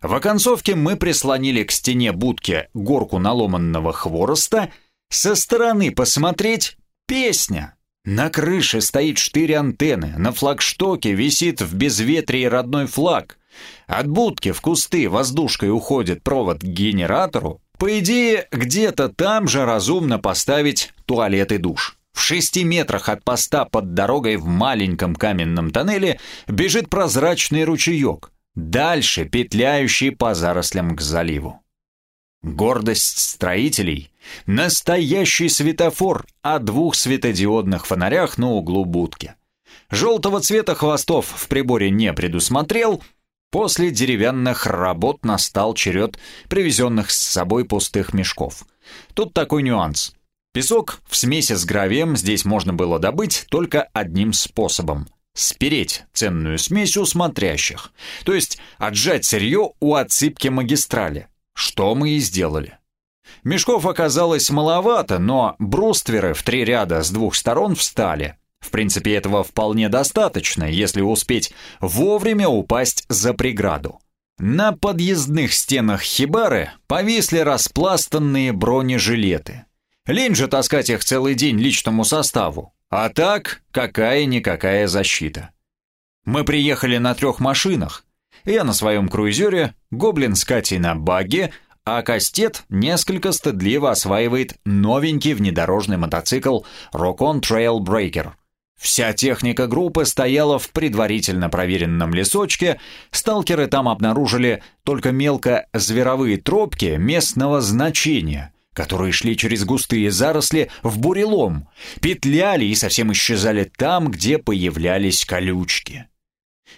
В оконцовке мы прислонили к стене будки горку наломанного хвороста. Со стороны посмотреть — песня. На крыше стоит штырь антенны, на флагштоке висит в безветрии родной флаг. От будки в кусты воздушкой уходит провод к генератору. По идее, где-то там же разумно поставить туалет и душ. В шести метрах от поста под дорогой в маленьком каменном тоннеле бежит прозрачный ручеек дальше петляющий по зарослям к заливу. Гордость строителей — настоящий светофор о двух светодиодных фонарях на углу будки. Желтого цвета хвостов в приборе не предусмотрел, после деревянных работ настал черед привезенных с собой пустых мешков. Тут такой нюанс. Песок в смеси с гравием здесь можно было добыть только одним способом спереть ценную смесь у смотрящих, то есть отжать сырье у отсыпки магистрали, что мы и сделали. Мешков оказалось маловато, но брустверы в три ряда с двух сторон встали. В принципе, этого вполне достаточно, если успеть вовремя упасть за преграду. На подъездных стенах хибары повисли распластанные бронежилеты. Лень же таскать их целый день личному составу. А так, какая-никакая защита. Мы приехали на трех машинах. Я на своем круизере, Гоблин с Катей на баге, а Кастет несколько стыдливо осваивает новенький внедорожный мотоцикл Rock-On Trail Breaker. Вся техника группы стояла в предварительно проверенном лесочке, сталкеры там обнаружили только мелко зверовые тропки местного значения, которые шли через густые заросли в бурелом, петляли и совсем исчезали там, где появлялись колючки.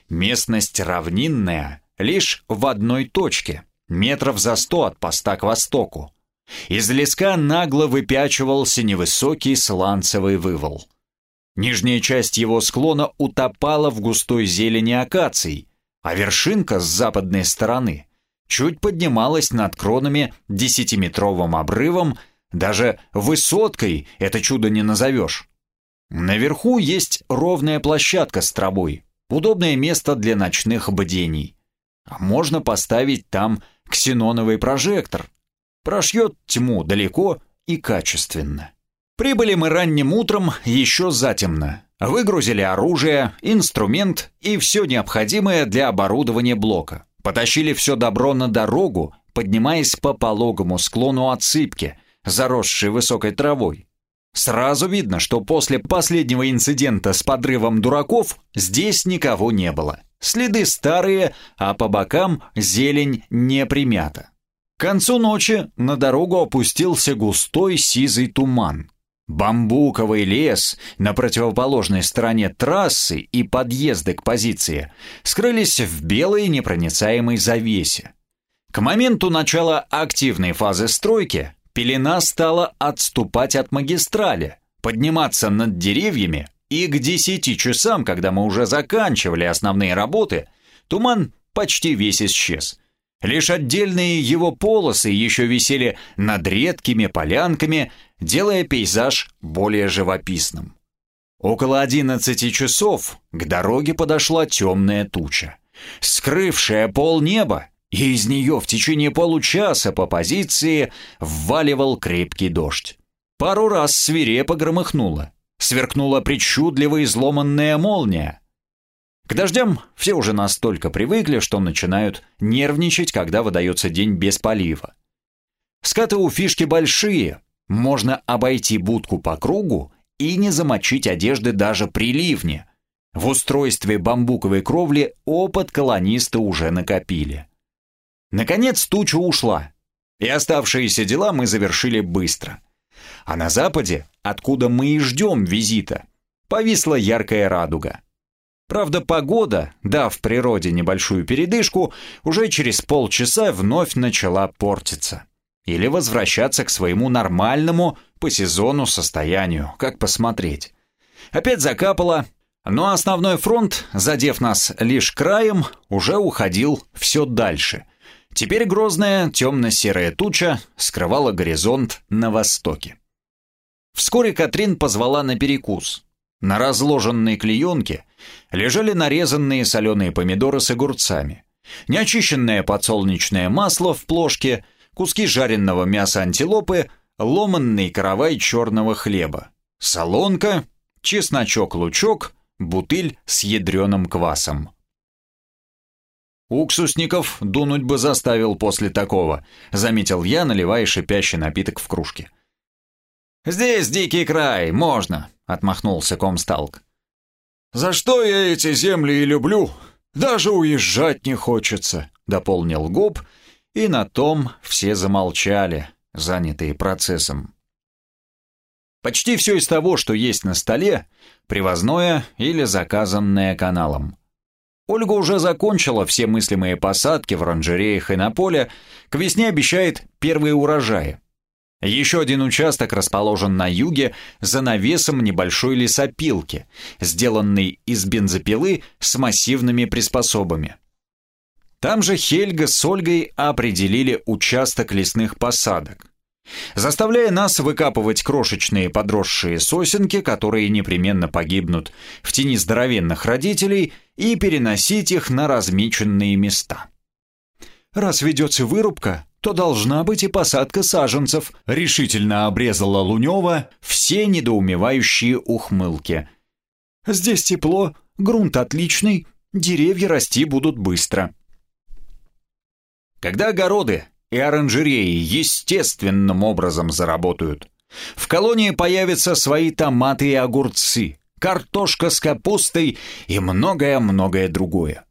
Местность равнинная, лишь в одной точке, метров за сто от поста к востоку. Из леска нагло выпячивался невысокий сланцевый вывал. Нижняя часть его склона утопала в густой зелени акаций, а вершинка с западной стороны чуть поднималась над кронами десятиметровым обрывом, даже высоткой это чудо не назовешь. Наверху есть ровная площадка с травой, удобное место для ночных бдений. А можно поставить там ксеноновый прожектор. Прошьет тьму далеко и качественно. Прибыли мы ранним утром еще затемно. Выгрузили оружие, инструмент и все необходимое для оборудования блока. Потащили все добро на дорогу, поднимаясь по пологому склону отсыпки, заросшей высокой травой. Сразу видно, что после последнего инцидента с подрывом дураков здесь никого не было. Следы старые, а по бокам зелень не примята. К концу ночи на дорогу опустился густой сизый туман. Бамбуковый лес на противоположной стороне трассы и подъезды к позиции скрылись в белой непроницаемой завесе. К моменту начала активной фазы стройки пелена стала отступать от магистрали, подниматься над деревьями, и к десяти часам, когда мы уже заканчивали основные работы, туман почти весь исчез – Лишь отдельные его полосы еще висели над редкими полянками, делая пейзаж более живописным. Около одиннадцати часов к дороге подошла темная туча, скрывшая пол неба, и из нее в течение получаса по позиции вваливал крепкий дождь. Пару раз свирепо громыхнуло, сверкнула причудливо изломанная молния. К дождям все уже настолько привыкли, что начинают нервничать, когда выдается день без полива. Скаты у фишки большие, можно обойти будку по кругу и не замочить одежды даже при ливне. В устройстве бамбуковой кровли опыт колонисты уже накопили. Наконец туча ушла, и оставшиеся дела мы завершили быстро. А на западе, откуда мы и ждем визита, повисла яркая радуга. Правда, погода, дав природе небольшую передышку, уже через полчаса вновь начала портиться. Или возвращаться к своему нормальному по сезону состоянию, как посмотреть. Опять закапало, но основной фронт, задев нас лишь краем, уже уходил все дальше. Теперь грозная темно-серая туча скрывала горизонт на востоке. Вскоре Катрин позвала на перекус. На разложенной клеенке лежали нарезанные соленые помидоры с огурцами, неочищенное подсолнечное масло в плошке, куски жареного мяса антилопы, ломанный каравай черного хлеба, солонка, чесночок-лучок, бутыль с ядреным квасом. «Уксусников дунуть бы заставил после такого», — заметил я, наливая шипящий напиток в кружке. «Здесь дикий край, можно», — отмахнулся Комсталк. «За что я эти земли и люблю? Даже уезжать не хочется», — дополнил Гоб, и на том все замолчали, занятые процессом. Почти все из того, что есть на столе, привозное или заказанное каналом. Ольга уже закончила все мыслимые посадки в оранжереях и на поле, к весне обещает первые урожаи. Еще один участок расположен на юге за навесом небольшой лесопилки, сделанной из бензопилы с массивными приспособами. Там же Хельга с Ольгой определили участок лесных посадок, заставляя нас выкапывать крошечные подросшие сосенки, которые непременно погибнут в тени здоровенных родителей, и переносить их на размеченные места. Раз ведется вырубка, то должна быть и посадка саженцев», — решительно обрезала Лунева все недоумевающие ухмылки. «Здесь тепло, грунт отличный, деревья расти будут быстро». Когда огороды и оранжереи естественным образом заработают, в колонии появятся свои томаты и огурцы, картошка с капустой и многое-многое другое.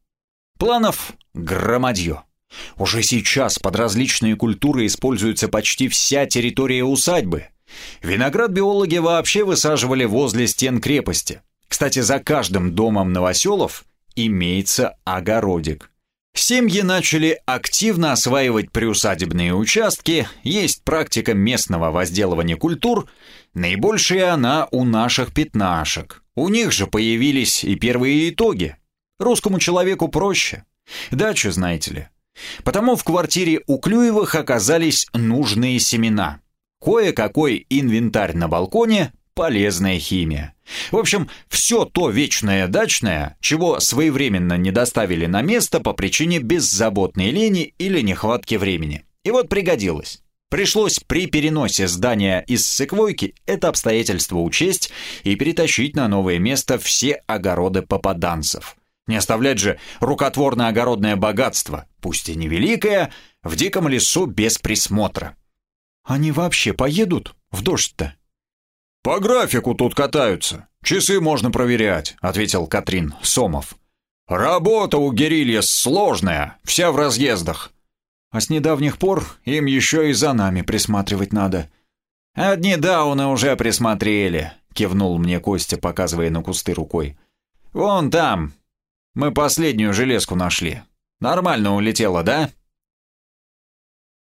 Планов громадье. Уже сейчас под различные культуры используется почти вся территория усадьбы. Виноград биологи вообще высаживали возле стен крепости. Кстати, за каждым домом новоселов имеется огородик. Семьи начали активно осваивать приусадебные участки, есть практика местного возделывания культур, наибольшая она у наших пятнашек. У них же появились и первые итоги. Русскому человеку проще. Дачу, знаете ли, Потому в квартире у Клюевых оказались нужные семена. Кое-какой инвентарь на балконе, полезная химия. В общем, все то вечное дачное, чего своевременно не доставили на место по причине беззаботной лени или нехватки времени. И вот пригодилось. Пришлось при переносе здания из Секвойки это обстоятельство учесть и перетащить на новое место все огороды попаданцев – не оставлять же рукотворное огородное богатство, пусть и невеликое, в диком лесу без присмотра. Они вообще поедут в дождь-то? По графику тут катаются. Часы можно проверять, ответил Катрин Сомов. Работа у Герилья сложная, вся в разъездах. А с недавних пор им еще и за нами присматривать надо. Одни дауны уже присмотрели, кивнул мне Костя, показывая на кусты рукой. Вон там, мы последнюю железку нашли. Нормально улетела, да?»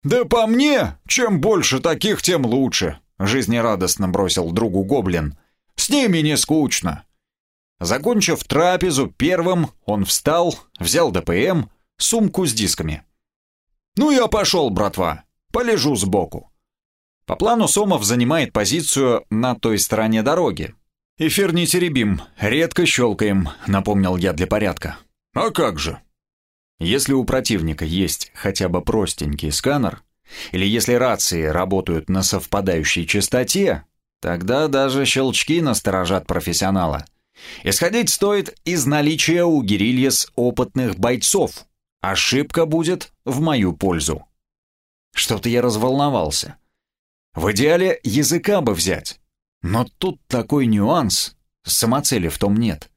«Да по мне, чем больше таких, тем лучше», — жизнерадостно бросил другу гоблин. «С ними не скучно». Закончив трапезу первым, он встал, взял ДПМ, сумку с дисками. «Ну я пошел, братва, полежу сбоку». По плану Сомов занимает позицию на той стороне дороги. «Эфир не теребим, редко щелкаем», — напомнил я для порядка. «А как же?» Если у противника есть хотя бы простенький сканер, или если рации работают на совпадающей частоте, тогда даже щелчки насторожат профессионала. Исходить стоит из наличия у Гирильес опытных бойцов. Ошибка будет в мою пользу. Что-то я разволновался. В идеале языка бы взять. Но тут такой нюанс, самоцели в том нет.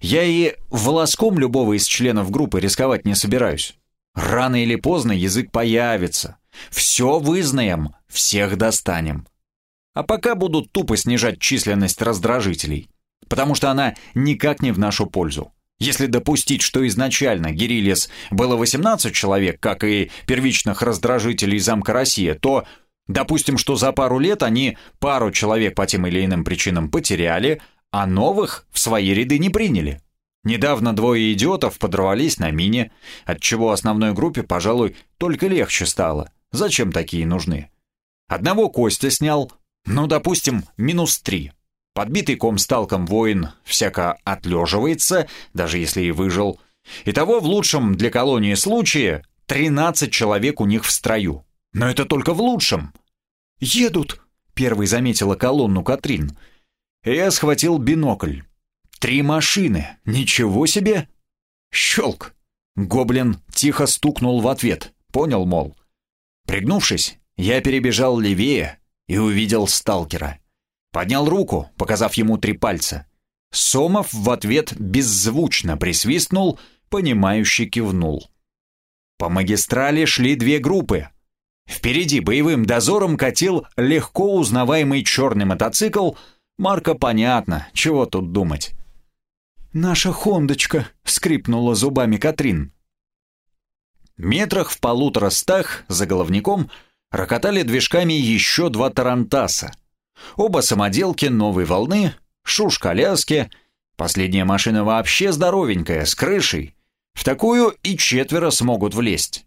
Я и волоском любого из членов группы рисковать не собираюсь. Рано или поздно язык появится. Все вызнаем, всех достанем. А пока будут тупо снижать численность раздражителей, потому что она никак не в нашу пользу. Если допустить, что изначально Гирильес было 18 человек, как и первичных раздражителей замка Россия, то допустим, что за пару лет они пару человек по тем или иным причинам потеряли, а новых в свои ряды не приняли. Недавно двое идиотов подорвались на мине, отчего основной группе, пожалуй, только легче стало. Зачем такие нужны? Одного Костя снял, ну, допустим, минус три. Подбитый комсталком воин всяко отлеживается, даже если и выжил. Итого в лучшем для колонии случае 13 человек у них в строю. Но это только в лучшем. «Едут!» — первый заметила колонну Катрин — я схватил бинокль. Три машины. Ничего себе! Щелк! Гоблин тихо стукнул в ответ. Понял, мол. Пригнувшись, я перебежал левее и увидел сталкера. Поднял руку, показав ему три пальца. Сомов в ответ беззвучно присвистнул, понимающе кивнул. По магистрали шли две группы. Впереди боевым дозором катил легко узнаваемый черный мотоцикл — Марка понятно, чего тут думать. «Наша хондочка!» — скрипнула зубами Катрин. Метрах в полутора стах за головником рокотали движками еще два тарантаса. Оба самоделки новой волны, шуш-коляски. Последняя машина вообще здоровенькая, с крышей. В такую и четверо смогут влезть.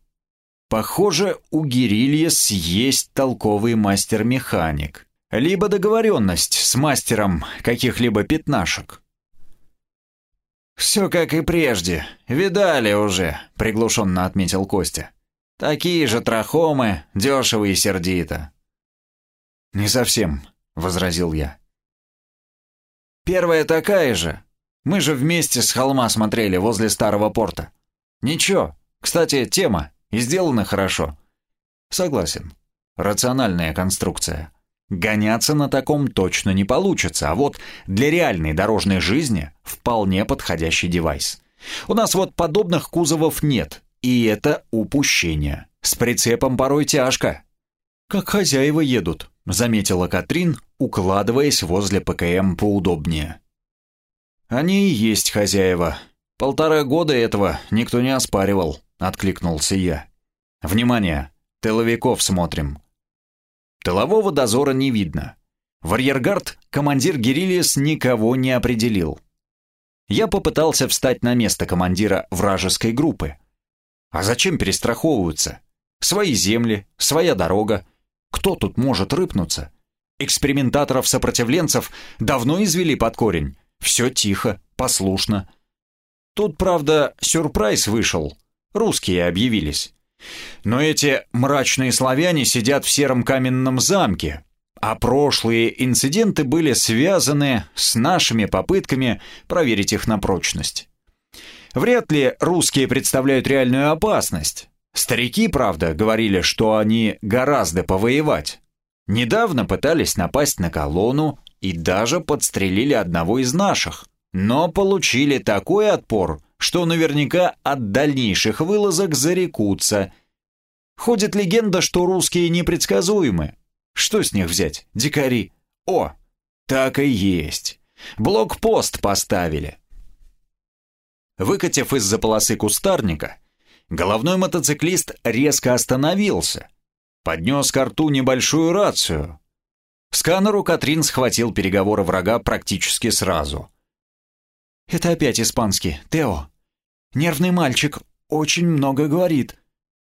Похоже, у Гирильес есть толковый мастер-механик либо договоренность с мастером каких-либо пятнашек. «Все как и прежде. Видали уже», — приглушенно отметил Костя. «Такие же трахомы, дешево и сердито». «Не совсем», — возразил я. «Первая такая же. Мы же вместе с холма смотрели возле старого порта. Ничего. Кстати, тема. И сделана хорошо». «Согласен. Рациональная конструкция. Гоняться на таком точно не получится, а вот для реальной дорожной жизни вполне подходящий девайс. У нас вот подобных кузовов нет, и это упущение. С прицепом порой тяжко. «Как хозяева едут», — заметила Катрин, укладываясь возле ПКМ поудобнее. «Они и есть хозяева. Полтора года этого никто не оспаривал», — откликнулся я. «Внимание! Тыловиков смотрим. Тылового дозора не видно. В командир Гирилиес никого не определил. Я попытался встать на место командира вражеской группы. А зачем перестраховываться? Свои земли, своя дорога. Кто тут может рыпнуться? Экспериментаторов-сопротивленцев давно извели под корень. Все тихо, послушно. Тут, правда, сюрприз вышел. Русские объявились. Но эти мрачные славяне сидят в сером каменном замке, а прошлые инциденты были связаны с нашими попытками проверить их на прочность. Вряд ли русские представляют реальную опасность. Старики, правда, говорили, что они гораздо повоевать. Недавно пытались напасть на колонну и даже подстрелили одного из наших, но получили такой отпор, что наверняка от дальнейших вылазок зарекутся. Ходит легенда, что русские непредсказуемы. Что с них взять, дикари? О, так и есть. Блокпост поставили. Выкатив из-за полосы кустарника, головной мотоциклист резко остановился. Поднес к рту небольшую рацию. Сканеру Катрин схватил переговоры врага практически сразу. «Это опять испанский, Тео. Нервный мальчик, очень много говорит.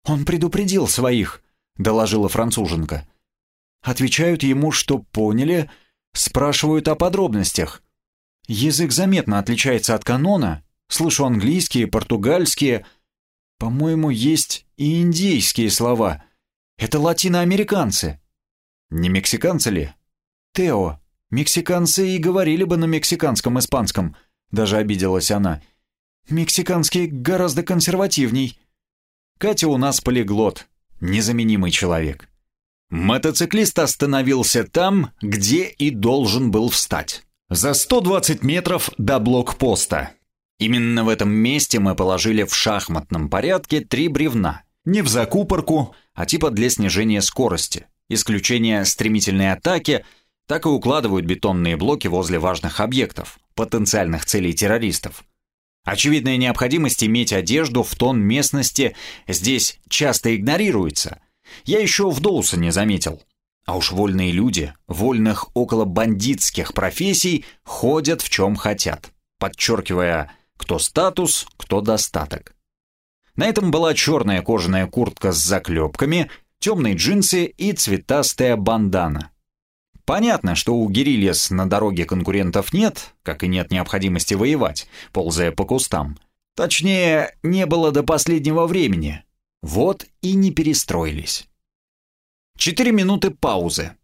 Он предупредил своих», — доложила француженка. Отвечают ему, что поняли, спрашивают о подробностях. Язык заметно отличается от канона. Слышу английские, португальские. По-моему, есть и индейские слова. Это латиноамериканцы. Не мексиканцы ли? Тео, мексиканцы и говорили бы на мексиканском испанском. Даже обиделась она. Мексиканский гораздо консервативней. Катя у нас полиглот, незаменимый человек. Мотоциклист остановился там, где и должен был встать. За 120 метров до блокпоста. Именно в этом месте мы положили в шахматном порядке три бревна. Не в закупорку, а типа для снижения скорости. Исключение стремительной атаки так и укладывают бетонные блоки возле важных объектов, потенциальных целей террористов. Очевидная необходимость иметь одежду в тон местности здесь часто игнорируется. Я еще в Доусоне заметил. А уж вольные люди, вольных около бандитских профессий, ходят в чем хотят, подчеркивая, кто статус, кто достаток. На этом была черная кожаная куртка с заклепками, темные джинсы и цветастая бандана. Понятно, что у Гирильяс на дороге конкурентов нет, как и нет необходимости воевать, ползая по кустам. Точнее, не было до последнего времени. Вот и не перестроились. Четыре минуты паузы.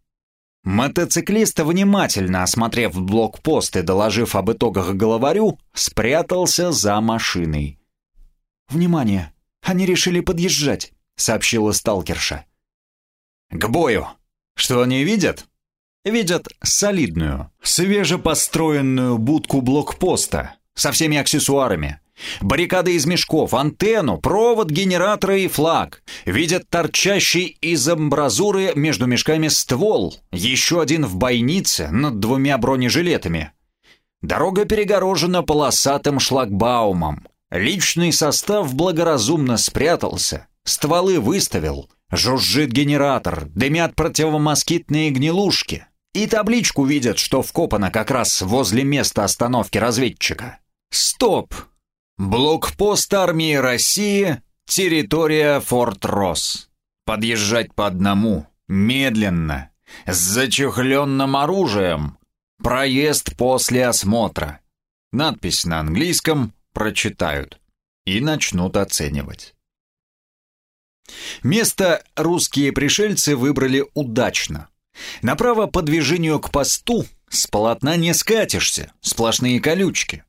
Мотоциклист, внимательно осмотрев блокпост и доложив об итогах главарю, спрятался за машиной. «Внимание! Они решили подъезжать», — сообщила сталкерша. «К бою! Что они видят?» Видят солидную, свежепостроенную будку блокпоста со всеми аксессуарами. Баррикады из мешков, антенну, провод генератора и флаг. Видят торчащий из амбразуры между мешками ствол, еще один в бойнице над двумя бронежилетами. Дорога перегорожена полосатым шлагбаумом. Личный состав благоразумно спрятался, стволы выставил. Жужжит генератор, дымят противомоскитные гнилушки. И табличку видят, что вкопано как раз возле места остановки разведчика. Стоп! Блокпост армии России, территория Форт Росс. Подъезжать по одному, медленно, с зачехленным оружием. Проезд после осмотра. Надпись на английском прочитают и начнут оценивать. Место русские пришельцы выбрали удачно. Направо по движению к посту с полотна не скатишься, сплошные колючки.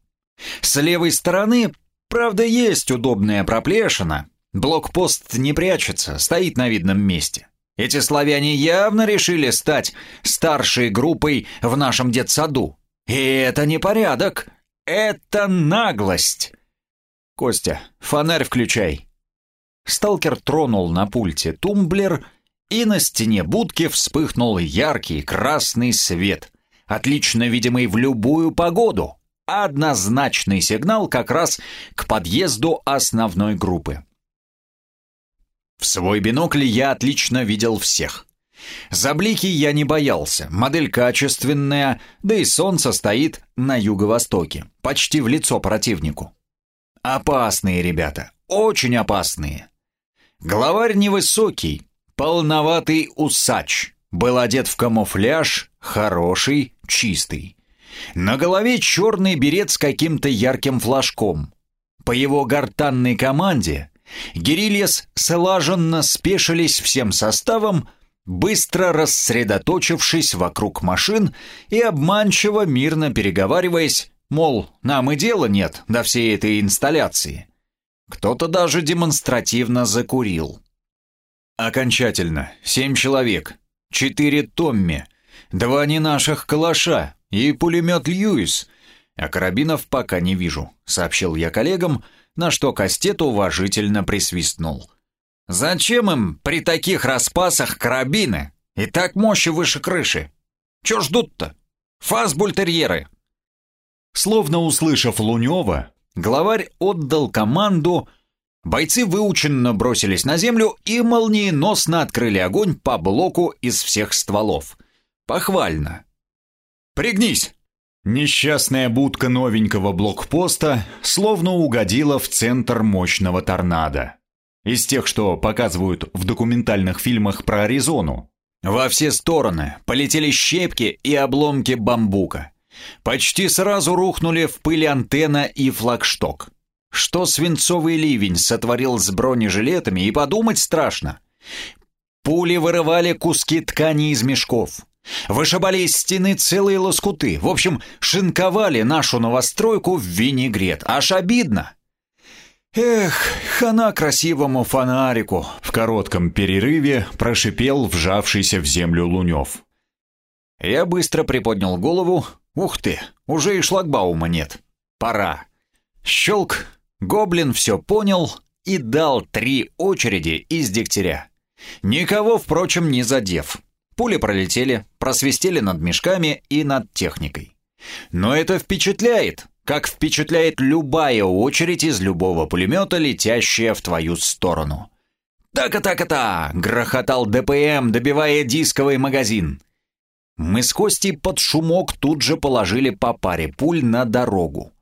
С левой стороны, правда, есть удобная проплешина. Блокпост не прячется, стоит на видном месте. Эти славяне явно решили стать старшей группой в нашем детсаду. И это не порядок, это наглость. Костя, фонарь включай. Сталкер тронул на пульте тумблер и на стене будки вспыхнул яркий красный свет, отлично видимый в любую погоду. Однозначный сигнал как раз к подъезду основной группы. В свой бинокль я отлично видел всех. За блики я не боялся, модель качественная, да и солнце стоит на юго-востоке, почти в лицо противнику. Опасные ребята, очень опасные. Главарь невысокий, Полноватый усач. Был одет в камуфляж, хороший, чистый. На голове черный берет с каким-то ярким флажком. По его гортанной команде Гирильяс слаженно спешились всем составом, быстро рассредоточившись вокруг машин и обманчиво мирно переговариваясь, мол, нам и дела нет до всей этой инсталляции. Кто-то даже демонстративно закурил. Окончательно. Семь человек. Четыре Томми. Два не наших калаша. И пулемет Льюис. А карабинов пока не вижу, сообщил я коллегам, на что Кастет уважительно присвистнул. Зачем им при таких распасах карабины? И так мощи выше крыши. Чё ждут-то? Фазбультерьеры. Словно услышав Лунева, главарь отдал команду — Бойцы выученно бросились на землю и молниеносно открыли огонь по блоку из всех стволов. Похвально. «Пригнись!» Несчастная будка новенького блокпоста словно угодила в центр мощного торнадо. Из тех, что показывают в документальных фильмах про Аризону. Во все стороны полетели щепки и обломки бамбука. Почти сразу рухнули в пыль антенна и флагшток. Что свинцовый ливень сотворил с бронежилетами, и подумать страшно. Пули вырывали куски ткани из мешков. Вышибали из стены целые лоскуты. В общем, шинковали нашу новостройку в винегрет. Аж обидно. «Эх, хана красивому фонарику!» В коротком перерыве прошипел вжавшийся в землю Лунев. Я быстро приподнял голову. Ух ты, уже и шлагбаума нет. Пора. Щелк. Гоблин все понял и дал три очереди из дегтяря. Никого, впрочем, не задев. Пули пролетели, просвистели над мешками и над техникой. Но это впечатляет, как впечатляет любая очередь из любого пулемета, летящая в твою сторону. «Так-а-так-а-та!» — грохотал ДПМ, добивая дисковый магазин. Мы с Костей под шумок тут же положили по паре пуль на дорогу,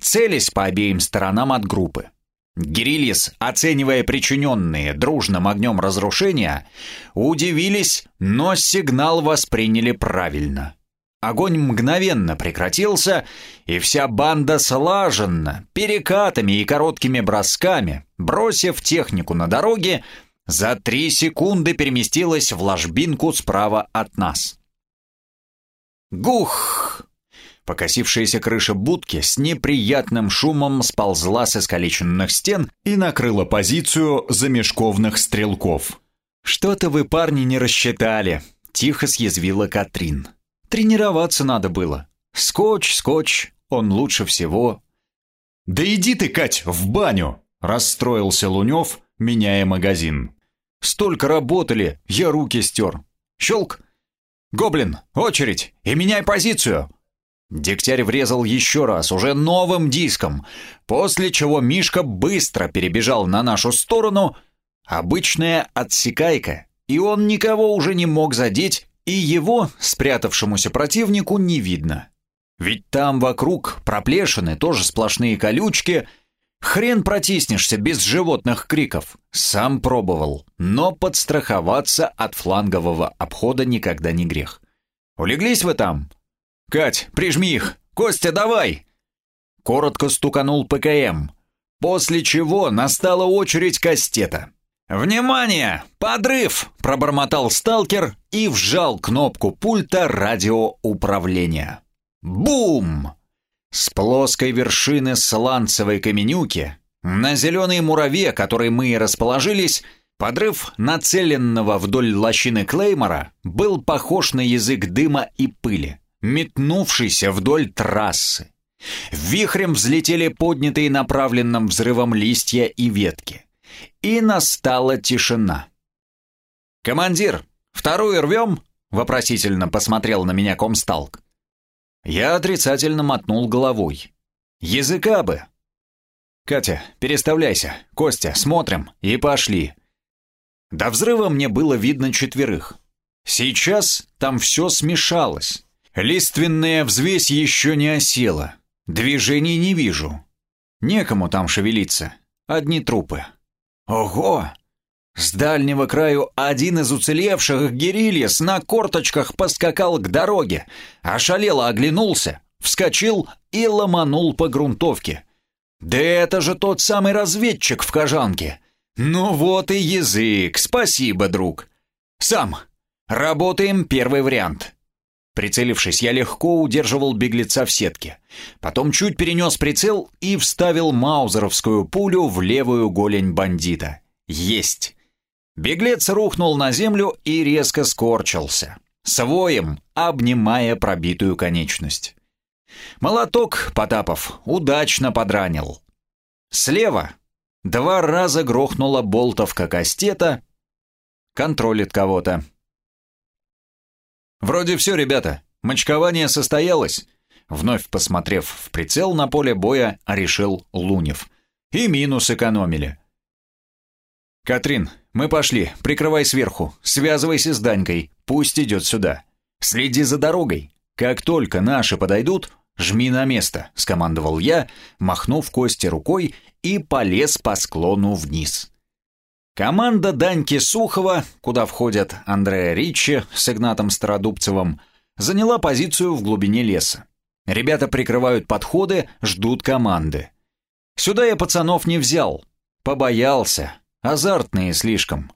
целясь по обеим сторонам от группы. Гирилис, оценивая причиненные дружным огнем разрушения, удивились, но сигнал восприняли правильно. Огонь мгновенно прекратился, и вся банда слаженно, перекатами и короткими бросками, бросив технику на дороге, за три секунды переместилась в ложбинку справа от нас. Гух! Покосившаяся крыша будки с неприятным шумом сползла с искалеченных стен и накрыла позицию замешковных стрелков. «Что-то вы, парни, не рассчитали», — тихо съязвила Катрин. «Тренироваться надо было. Скотч, скотч, он лучше всего». «Да иди ты, Кать, в баню!» — расстроился Лунев, меняя магазин. «Столько работали, я руки стер. Щелк! Гоблин, очередь! И меняй позицию!» Дегтярь врезал еще раз, уже новым диском, после чего Мишка быстро перебежал на нашу сторону. Обычная отсекайка, и он никого уже не мог задеть, и его, спрятавшемуся противнику, не видно. Ведь там вокруг проплешины, тоже сплошные колючки. Хрен протиснешься без животных криков. Сам пробовал, но подстраховаться от флангового обхода никогда не грех. «Улеглись вы там?» «Кать, прижми их! Костя, давай!» Коротко стуканул ПКМ, после чего настала очередь кастета. «Внимание! Подрыв!» – пробормотал сталкер и вжал кнопку пульта радиоуправления. Бум! С плоской вершины сланцевой каменюки на зеленой мураве, которой мы и расположились, подрыв нацеленного вдоль лощины Клеймора был похож на язык дыма и пыли метнувшийся вдоль трассы. Вихрем взлетели поднятые направленным взрывом листья и ветки. И настала тишина. «Командир, вторую рвем?» — вопросительно посмотрел на меня комсталк. Я отрицательно мотнул головой. «Языка бы!» «Катя, переставляйся. Костя, смотрим. И пошли». До взрыва мне было видно четверых. Сейчас там все смешалось. Лиственная взвесь еще не осела. Движений не вижу. Некому там шевелиться. Одни трупы. Ого! С дальнего краю один из уцелевших герильес на корточках поскакал к дороге, ошалело оглянулся, вскочил и ломанул по грунтовке. Да это же тот самый разведчик в кожанке. Ну вот и язык, спасибо, друг. Сам. Работаем первый вариант. Прицелившись, я легко удерживал беглеца в сетке. Потом чуть перенес прицел и вставил маузеровскую пулю в левую голень бандита. Есть! Беглец рухнул на землю и резко скорчился, своем обнимая пробитую конечность. Молоток Потапов удачно подранил. Слева два раза грохнула болтовка кастета, контролит кого-то. «Вроде все, ребята. Мочкование состоялось». Вновь посмотрев в прицел на поле боя, решил Лунев. «И минус экономили». «Катрин, мы пошли. Прикрывай сверху. Связывайся с Данькой. Пусть идет сюда. Следи за дорогой. Как только наши подойдут, жми на место», — скомандовал я, махнув Косте рукой и полез по склону вниз. Команда Даньки Сухова, куда входят Андреа Ричи с Игнатом Стародубцевым, заняла позицию в глубине леса. Ребята прикрывают подходы, ждут команды. Сюда я пацанов не взял. Побоялся. Азартные слишком.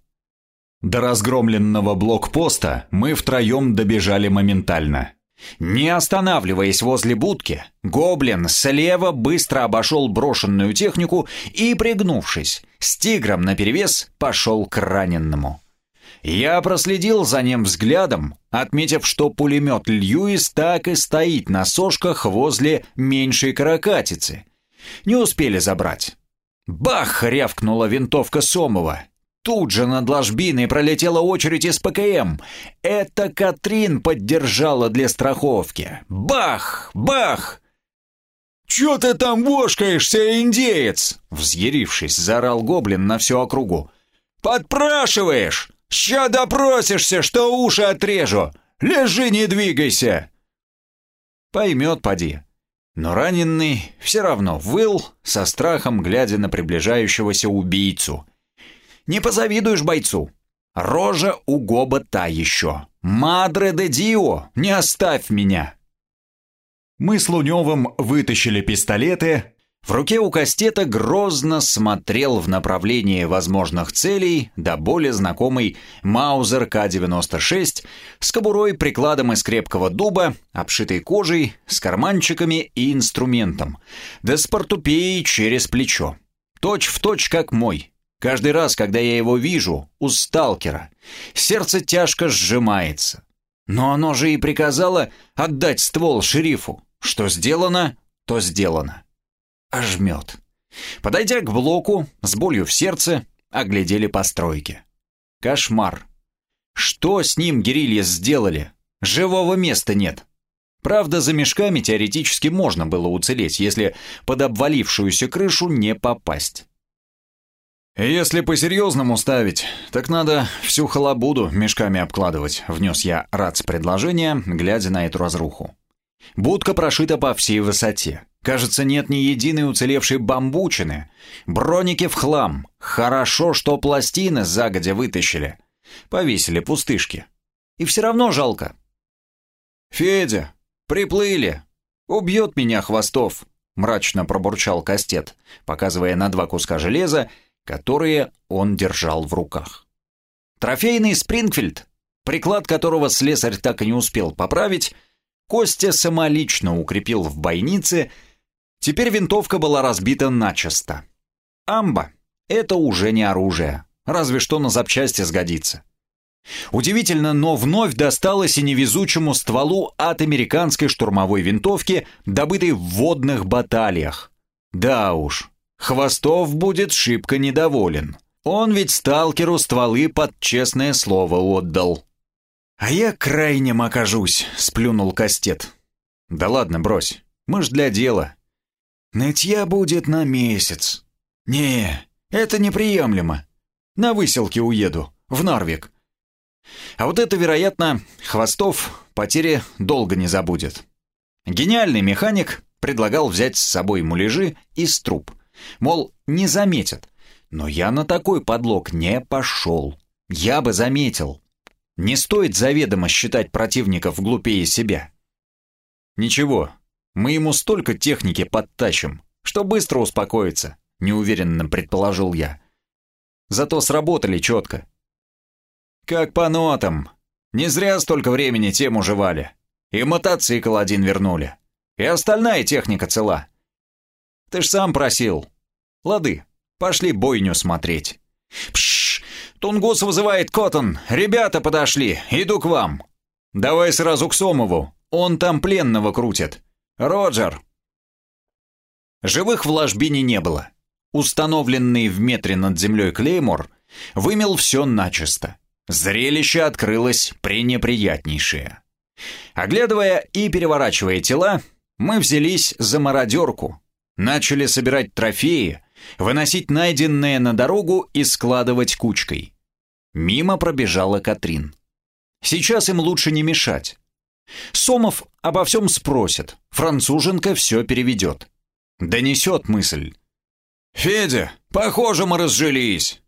До разгромленного блокпоста мы втроем добежали моментально. Не останавливаясь возле будки, гоблин слева быстро обошел брошенную технику и, пригнувшись, с тигром наперевес пошел к раненному. Я проследил за ним взглядом, отметив, что пулемет Льюис так и стоит на сошках возле меньшей каракатицы. Не успели забрать. Бах! рявкнула винтовка Сомова. Тут же над ложбиной пролетела очередь из ПКМ. Это Катрин поддержала для страховки. Бах! Бах! «Чё ты там вошкаешься, индеец?» Взъярившись, заорал гоблин на всю округу. «Подпрашиваешь? Ща допросишься, что уши отрежу! Лежи, не двигайся!» Поймет, поди. Но раненый все равно выл, со страхом глядя на приближающегося убийцу. Не позавидуешь бойцу. Рожа у Гоба та еще. Мадре де Дио, не оставь меня. Мы с Луневым вытащили пистолеты. В руке у Кастета грозно смотрел в направлении возможных целей до более знакомый Маузер К-96 с кобурой прикладом из крепкого дуба, обшитой кожей, с карманчиками и инструментом, да с портупеей через плечо. Точь в точь, как мой. Каждый раз, когда я его вижу, у сталкера, сердце тяжко сжимается. Но оно же и приказало отдать ствол шерифу. Что сделано, то сделано. А жмет. Подойдя к блоку, с болью в сердце, оглядели постройки. Кошмар. Что с ним герилья сделали? Живого места нет. Правда, за мешками теоретически можно было уцелеть, если под обвалившуюся крышу не попасть. «Если по-серьезному ставить, так надо всю халабуду мешками обкладывать», — внес я рад с предложения, глядя на эту разруху. Будка прошита по всей высоте. Кажется, нет ни единой уцелевшей бамбучины. Броники в хлам. Хорошо, что пластины загодя вытащили. Повесили пустышки. И все равно жалко. «Федя, приплыли. Убьет меня Хвостов», — мрачно пробурчал Кастет, показывая на два куска железа которые он держал в руках. Трофейный Спрингфильд, приклад которого слесарь так и не успел поправить, Костя самолично укрепил в бойнице, теперь винтовка была разбита начисто. Амба — это уже не оружие, разве что на запчасти сгодится. Удивительно, но вновь досталось и невезучему стволу от американской штурмовой винтовки, добытой в водных баталиях. Да уж, Хвостов будет шибко недоволен. Он ведь сталкеру стволы под честное слово отдал. «А я крайним окажусь», — сплюнул Кастет. «Да ладно, брось. Мы ж для дела». «Нытья будет на месяц». «Не, это неприемлемо. На выселке уеду, в Нарвик». А вот это, вероятно, Хвостов потери долго не забудет. Гениальный механик предлагал взять с собой муляжи из труб — Мол, не заметят. Но я на такой подлог не пошел. Я бы заметил. Не стоит заведомо считать противников глупее себя. Ничего, мы ему столько техники подтащим, что быстро успокоится, неуверенно предположил я. Зато сработали четко. Как по нотам. Не зря столько времени тему жевали. И мотоцикл один вернули. И остальная техника цела. Ты ж сам просил. Лады, пошли бойню смотреть. Пшш, Тунгус вызывает Коттон. Ребята подошли, иду к вам. Давай сразу к Сомову, он там пленного крутит. Роджер. Живых в ложбине не было. Установленный в метре над землей Клеймор вымел все начисто. Зрелище открылось пренеприятнейшее. Оглядывая и переворачивая тела, мы взялись за мародерку. Начали собирать трофеи, выносить найденное на дорогу и складывать кучкой. Мимо пробежала Катрин. Сейчас им лучше не мешать. Сомов обо всем спросит, француженка все переведет. Донесет мысль. «Федя, похоже, мы разжились!»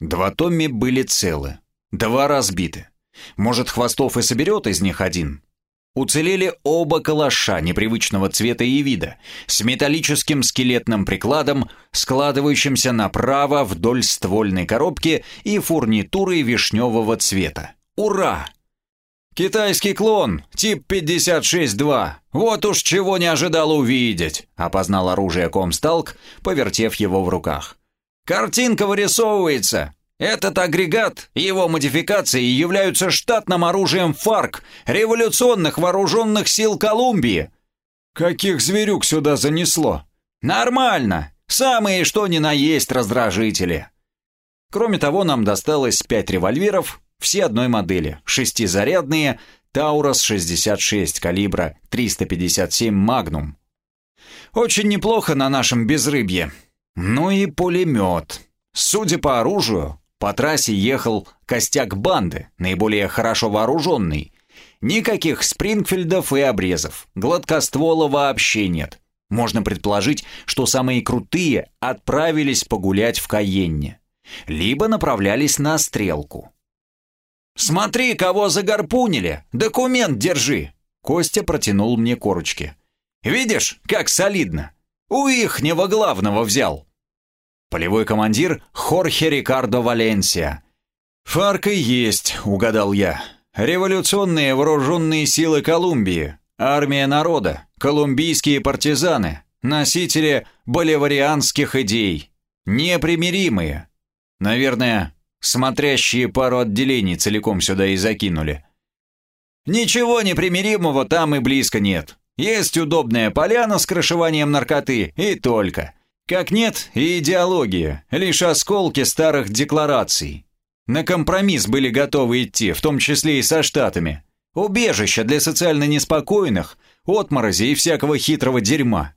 Два Томми были целы, два разбиты. Может, Хвостов и соберет из них один? Уцелели оба калаша непривычного цвета и вида, с металлическим скелетным прикладом, складывающимся направо вдоль ствольной коробки и фурнитурой вишневого цвета. Ура! «Китайский клон, тип 56-2. Вот уж чего не ожидал увидеть», — опознал оружие Комсталк, повертев его в руках. «Картинка вырисовывается. Этот агрегат и его модификации являются штатным оружием ФАРК, революционных вооруженных сил Колумбии». «Каких зверюк сюда занесло?» «Нормально. Самые что ни на есть раздражители». Кроме того, нам досталось пять револьверов, все одной модели, шестизарядные, Таурос 66 калибра 357 Магнум. Очень неплохо на нашем безрыбье. Ну и пулемет. Судя по оружию, по трассе ехал костяк банды, наиболее хорошо вооруженный. Никаких спрингфильдов и обрезов, гладкоствола вообще нет. Можно предположить, что самые крутые отправились погулять в Каенне. Либо направлялись на стрелку. «Смотри, кого загарпунили! Документ держи!» Костя протянул мне корочки. «Видишь, как солидно! У ихнего главного взял!» Полевой командир Хорхе Рикардо Валенсия. «Фарк и есть», — угадал я. «Революционные вооруженные силы Колумбии, армия народа, колумбийские партизаны, носители боливарианских идей, непримиримые. Наверное, Смотрящие пару отделений целиком сюда и закинули. Ничего непримиримого там и близко нет. Есть удобная поляна с крышеванием наркоты, и только. Как нет, и идеология, лишь осколки старых деклараций. На компромисс были готовы идти, в том числе и со Штатами. Убежище для социально неспокойных, отморози и всякого хитрого дерьма.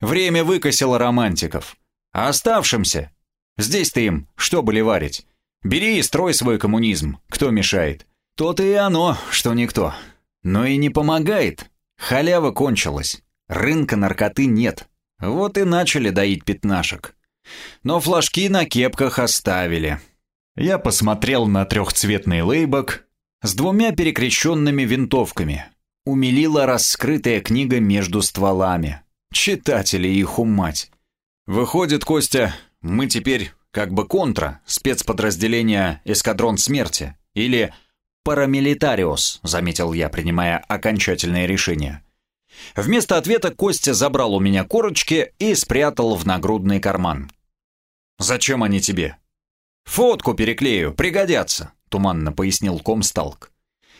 Время выкосило романтиков. А оставшимся? Здесь-то им что боливарить? Бери и строй свой коммунизм, кто мешает. То-то и оно, что никто. Но и не помогает. Халява кончилась. Рынка наркоты нет. Вот и начали доить пятнашек. Но флажки на кепках оставили. Я посмотрел на трехцветный лейбок с двумя перекрещенными винтовками. Умилила раскрытая книга между стволами. Читатели их умать. Выходит, Костя, мы теперь как бы контра, спецподразделение «Эскадрон смерти» или «Парамилитариос», заметил я, принимая окончательное решение. Вместо ответа Костя забрал у меня корочки и спрятал в нагрудный карман. «Зачем они тебе?» «Фотку переклею, пригодятся», — туманно пояснил комсталк.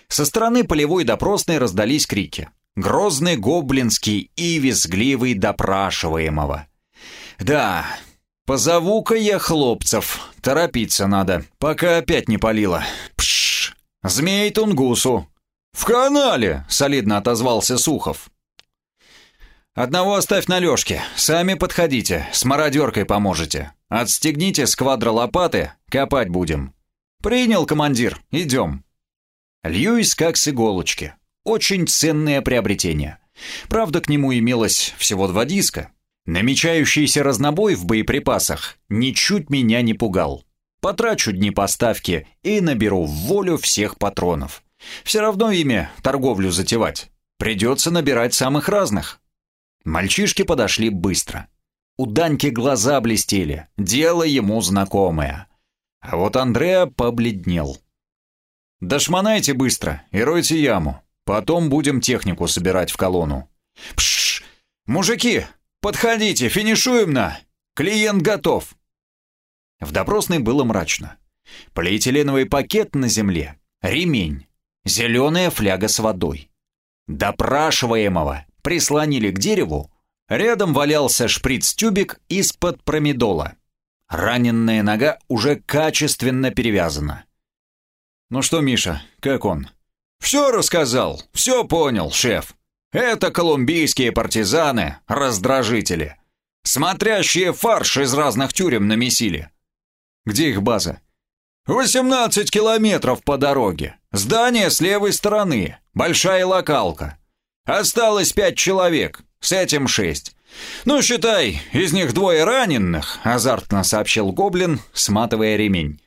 Со стороны полевой допросной раздались крики. Грозный гоблинский и визгливый допрашиваемого. «Да, «Позову-ка я хлопцев. Торопиться надо, пока опять не палило. Пшш! Змей Тунгусу!» «В канале!» — солидно отозвался Сухов. «Одного оставь на лёжке. Сами подходите, с мародеркой поможете. Отстегните с лопаты, копать будем». «Принял, командир, идем». Льюис как с иголочки. Очень ценное приобретение. Правда, к нему имелось всего два диска, Намечающийся разнобой в боеприпасах ничуть меня не пугал. Потрачу дни поставки и наберу в волю всех патронов. Все равно ими торговлю затевать. Придется набирать самых разных. Мальчишки подошли быстро. У Даньки глаза блестели, дело ему знакомое. А вот Андреа побледнел. «Дошмонайте быстро и ройте яму. Потом будем технику собирать в колонну». «Пшш! Мужики, «Подходите, финишуем на! Клиент готов!» В допросной было мрачно. Полиэтиленовый пакет на земле, ремень, зеленая фляга с водой. Допрашиваемого прислонили к дереву, рядом валялся шприц-тюбик из-под промедола. Раненная нога уже качественно перевязана. «Ну что, Миша, как он?» «Все рассказал, все понял, шеф», это колумбийские партизаны, раздражители. Смотрящие фарш из разных тюрем намесили. Где их база? 18 километров по дороге. Здание с левой стороны. Большая локалка. Осталось пять человек. С этим шесть. «Ну, считай, из них двое раненых», — азартно сообщил Гоблин, сматывая ремень.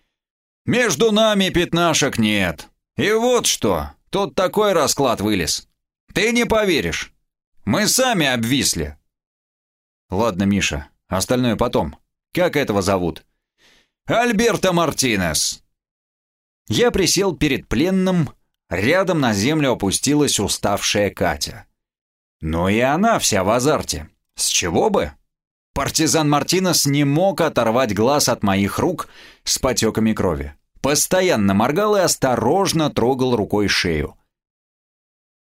«Между нами пятнашек нет. И вот что, тут такой расклад вылез. Ты не поверишь. Мы сами обвисли. Ладно, Миша, остальное потом. Как этого зовут? Альберто Мартинес. Я присел перед пленным, рядом на землю опустилась уставшая Катя. Но и она вся в азарте. С чего бы? Партизан Мартинес не мог оторвать глаз от моих рук с потеками крови. Постоянно моргал и осторожно трогал рукой шею.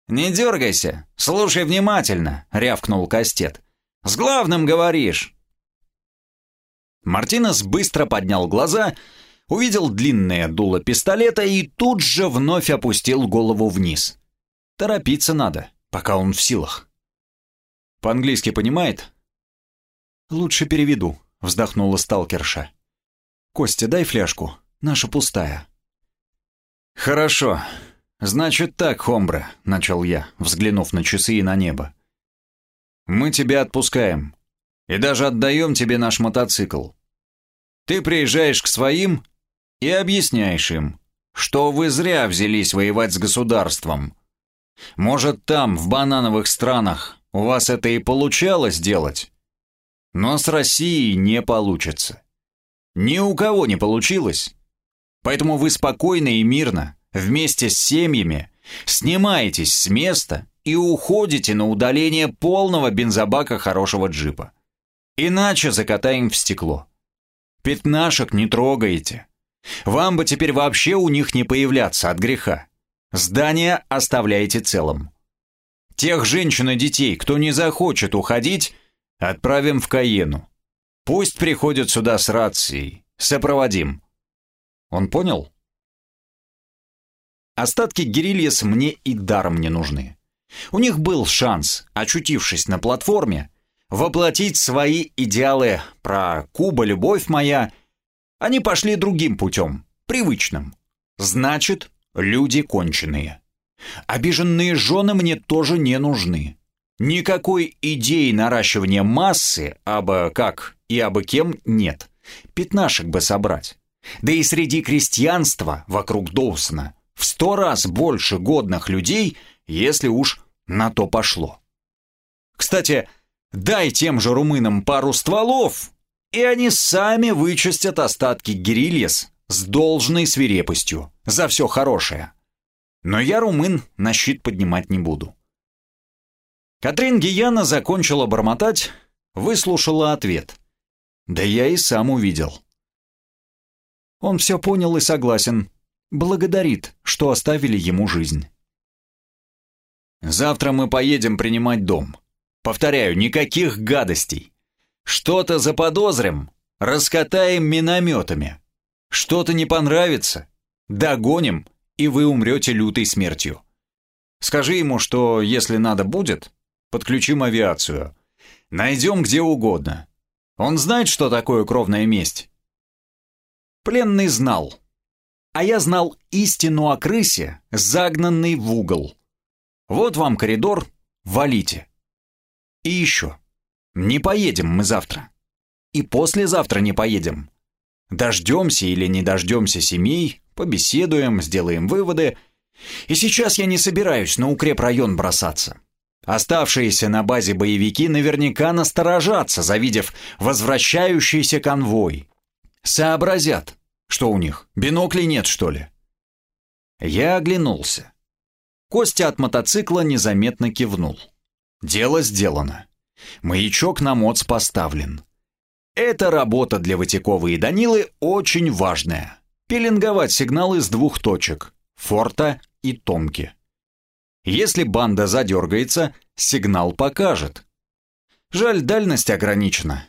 «Не дергайся, слушай внимательно», — рявкнул Кастет. «С главным говоришь». Мартинес быстро поднял глаза, увидел длинное дуло пистолета и тут же вновь опустил голову вниз. Торопиться надо, пока он в силах. «По-английски понимает?» «Лучше переведу», — вздохнула сталкерша. «Костя, дай фляжку, наша пустая». «Хорошо. Значит так, Хомбра», — начал я, взглянув на часы и на небо. «Мы тебя отпускаем. И даже отдаем тебе наш мотоцикл. Ты приезжаешь к своим и объясняешь им, что вы зря взялись воевать с государством. Может, там, в банановых странах, у вас это и получалось делать, но с Россией не получится. Ни у кого не получилось. Поэтому вы спокойно и мирно, вместе с семьями, снимаетесь с места и уходите на удаление полного бензобака хорошего джипа. Иначе закатаем в стекло. Пятнашек не трогаете. Вам бы теперь вообще у них не появляться от греха. Здание оставляете целым. Тех женщин и детей, кто не захочет уходить, Отправим в Каену. Пусть приходят сюда с рацией. Сопроводим. Он понял? Остатки Гирильес мне и даром не нужны. У них был шанс, очутившись на платформе, воплотить свои идеалы про «Куба, любовь моя». Они пошли другим путем, привычным. Значит, люди конченые. Обиженные жены мне тоже не нужны. Никакой идеи наращивания массы, абы как и абы кем, нет. Пятнашек бы собрать. Да и среди крестьянства вокруг Доусона в сто раз больше годных людей, если уж на то пошло. Кстати, дай тем же румынам пару стволов, и они сами вычистят остатки гирильес с должной свирепостью за все хорошее. Но я румын на щит поднимать не буду. Катрин Гияна закончила бормотать, выслушала ответ. Да я и сам увидел. Он все понял и согласен. Благодарит, что оставили ему жизнь. Завтра мы поедем принимать дом. Повторяю, никаких гадостей. Что-то заподозрим, раскатаем минометами. Что-то не понравится, догоним, и вы умрете лютой смертью. Скажи ему, что если надо будет, подключим авиацию. Найдем где угодно. Он знает, что такое кровная месть?» Пленный знал. А я знал истину о крысе, загнанной в угол. Вот вам коридор, валите. И еще. Не поедем мы завтра. И послезавтра не поедем. Дождемся или не дождемся семей, побеседуем, сделаем выводы. И сейчас я не собираюсь на укрепрайон бросаться. Оставшиеся на базе боевики наверняка насторожатся, завидев возвращающийся конвой. Сообразят, что у них, биноклей нет, что ли? Я оглянулся. Костя от мотоцикла незаметно кивнул. Дело сделано. Маячок на моц поставлен. Эта работа для Ватякова и Данилы очень важная. Пеленговать сигналы с двух точек – Форта и Томки. Если банда задергается, сигнал покажет. Жаль, дальность ограничена.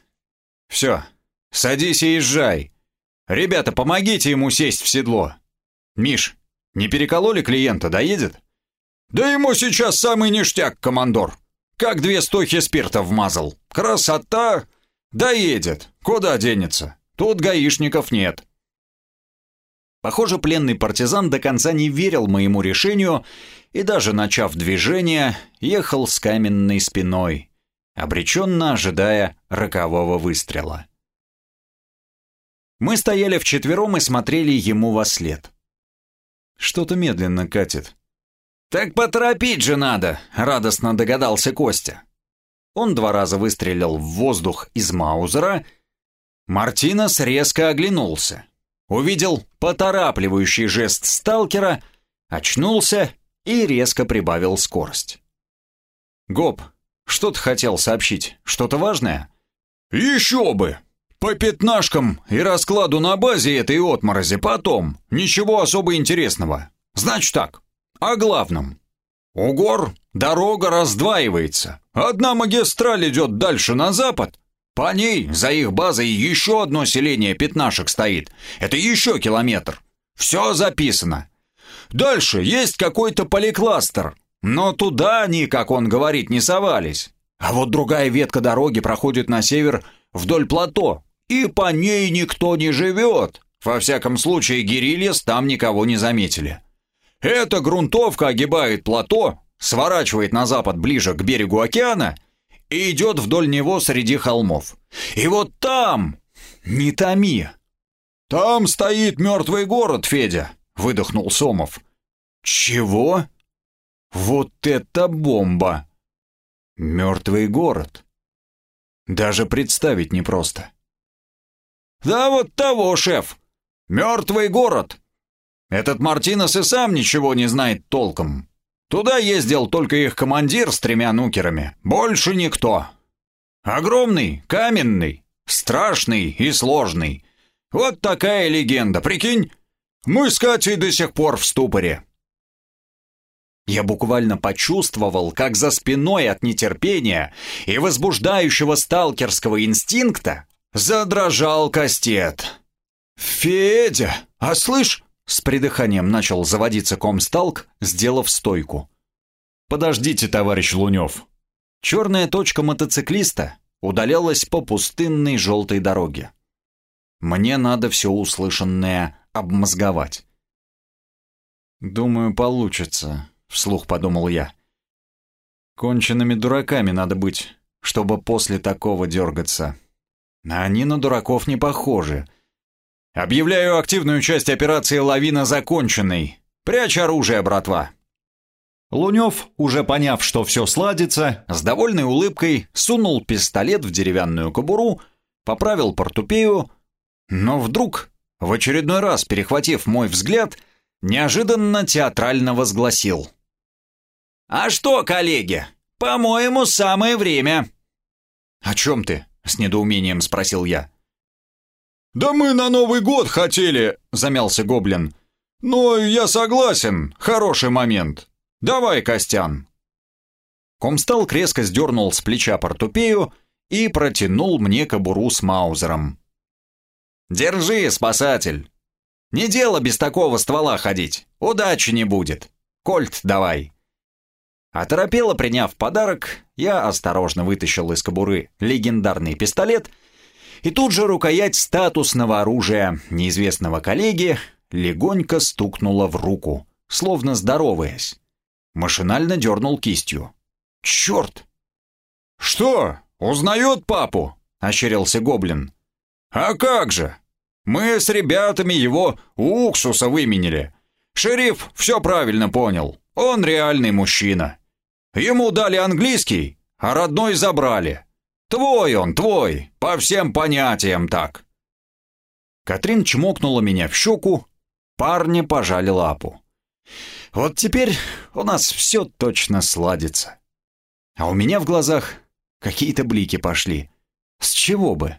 Все, садись и езжай. Ребята, помогите ему сесть в седло. Миш, не перекололи клиента, доедет? Да ему сейчас самый ништяк, командор. Как две стохи спирта вмазал. Красота! Доедет. Куда денется? Тут гаишников нет. Похоже, пленный партизан до конца не верил моему решению и даже начав движение, ехал с каменной спиной, обреченно ожидая рокового выстрела. Мы стояли вчетвером и смотрели ему во след. Что-то медленно катит. «Так поторопить же надо», — радостно догадался Костя. Он два раза выстрелил в воздух из Маузера. Мартинес резко оглянулся. Увидел поторапливающий жест сталкера, очнулся и резко прибавил скорость. «Гоп, что ты хотел сообщить? Что-то важное?» «Еще бы! По пятнашкам и раскладу на базе этой отморози потом. Ничего особо интересного. Значит так, о главном. У гор дорога раздваивается. Одна магистраль идет дальше на запад. По ней, за их базой, еще одно селение пятнашек стоит. Это еще километр. Все записано. Дальше есть какой-то поликластер. Но туда они, как он говорит, не совались. А вот другая ветка дороги проходит на север вдоль плато. И по ней никто не живет. Во всяком случае, Гирильес там никого не заметили. Эта грунтовка огибает плато, сворачивает на запад ближе к берегу океана и идет вдоль него среди холмов. И вот там, не томи, там стоит мертвый город, Федя, выдохнул Сомов. Чего? Вот это бомба! Мертвый город. Даже представить непросто. Да вот того, шеф. Мертвый город. Этот Мартинес и сам ничего не знает толком. Туда ездил только их командир с тремя нукерами. Больше никто. Огромный, каменный, страшный и сложный. Вот такая легенда, прикинь? Мы с Катей до сих пор в ступоре. Я буквально почувствовал, как за спиной от нетерпения и возбуждающего сталкерского инстинкта задрожал кастет. «Федя, а слышь, с придыханием начал заводиться комсталк, сделав стойку. «Подождите, товарищ Лунев». Черная точка мотоциклиста удалялась по пустынной желтой дороге. Мне надо все услышанное обмозговать. «Думаю, получится», — вслух подумал я. «Конченными дураками надо быть, чтобы после такого дергаться. А они на дураков не похожи. Объявляю активную часть операции «Лавина» законченной. Прячь оружие, братва. Лунев, уже поняв, что все сладится, с довольной улыбкой сунул пистолет в деревянную кобуру, поправил портупею, но вдруг, в очередной раз перехватив мой взгляд, неожиданно театрально возгласил. «А что, коллеги, по-моему, самое время». «О чем ты?» — с недоумением спросил я. «Да мы на Новый год хотели», — замялся Гоблин. «Но я согласен, хороший момент. Давай, Костян». Комсталк резко сдернул с плеча портупею и протянул мне кобуру с маузером. «Держи, спасатель. Не дело без такого ствола ходить. Удачи не будет. Кольт давай». Оторопело приняв подарок, я осторожно вытащил из кобуры легендарный пистолет — и тут же рукоять статусного оружия неизвестного коллеги легонько стукнула в руку, словно здороваясь. Машинально дернул кистью. «Черт!» «Что, узнает папу?» — ощерился гоблин. «А как же! Мы с ребятами его у уксуса выменили. Шериф все правильно понял. Он реальный мужчина. Ему дали английский, а родной забрали. Твой он, твой, по всем понятиям так. Катрин чмокнула меня в щеку, парня пожали лапу. Вот теперь у нас все точно сладится. А у меня в глазах какие-то блики пошли. С чего бы?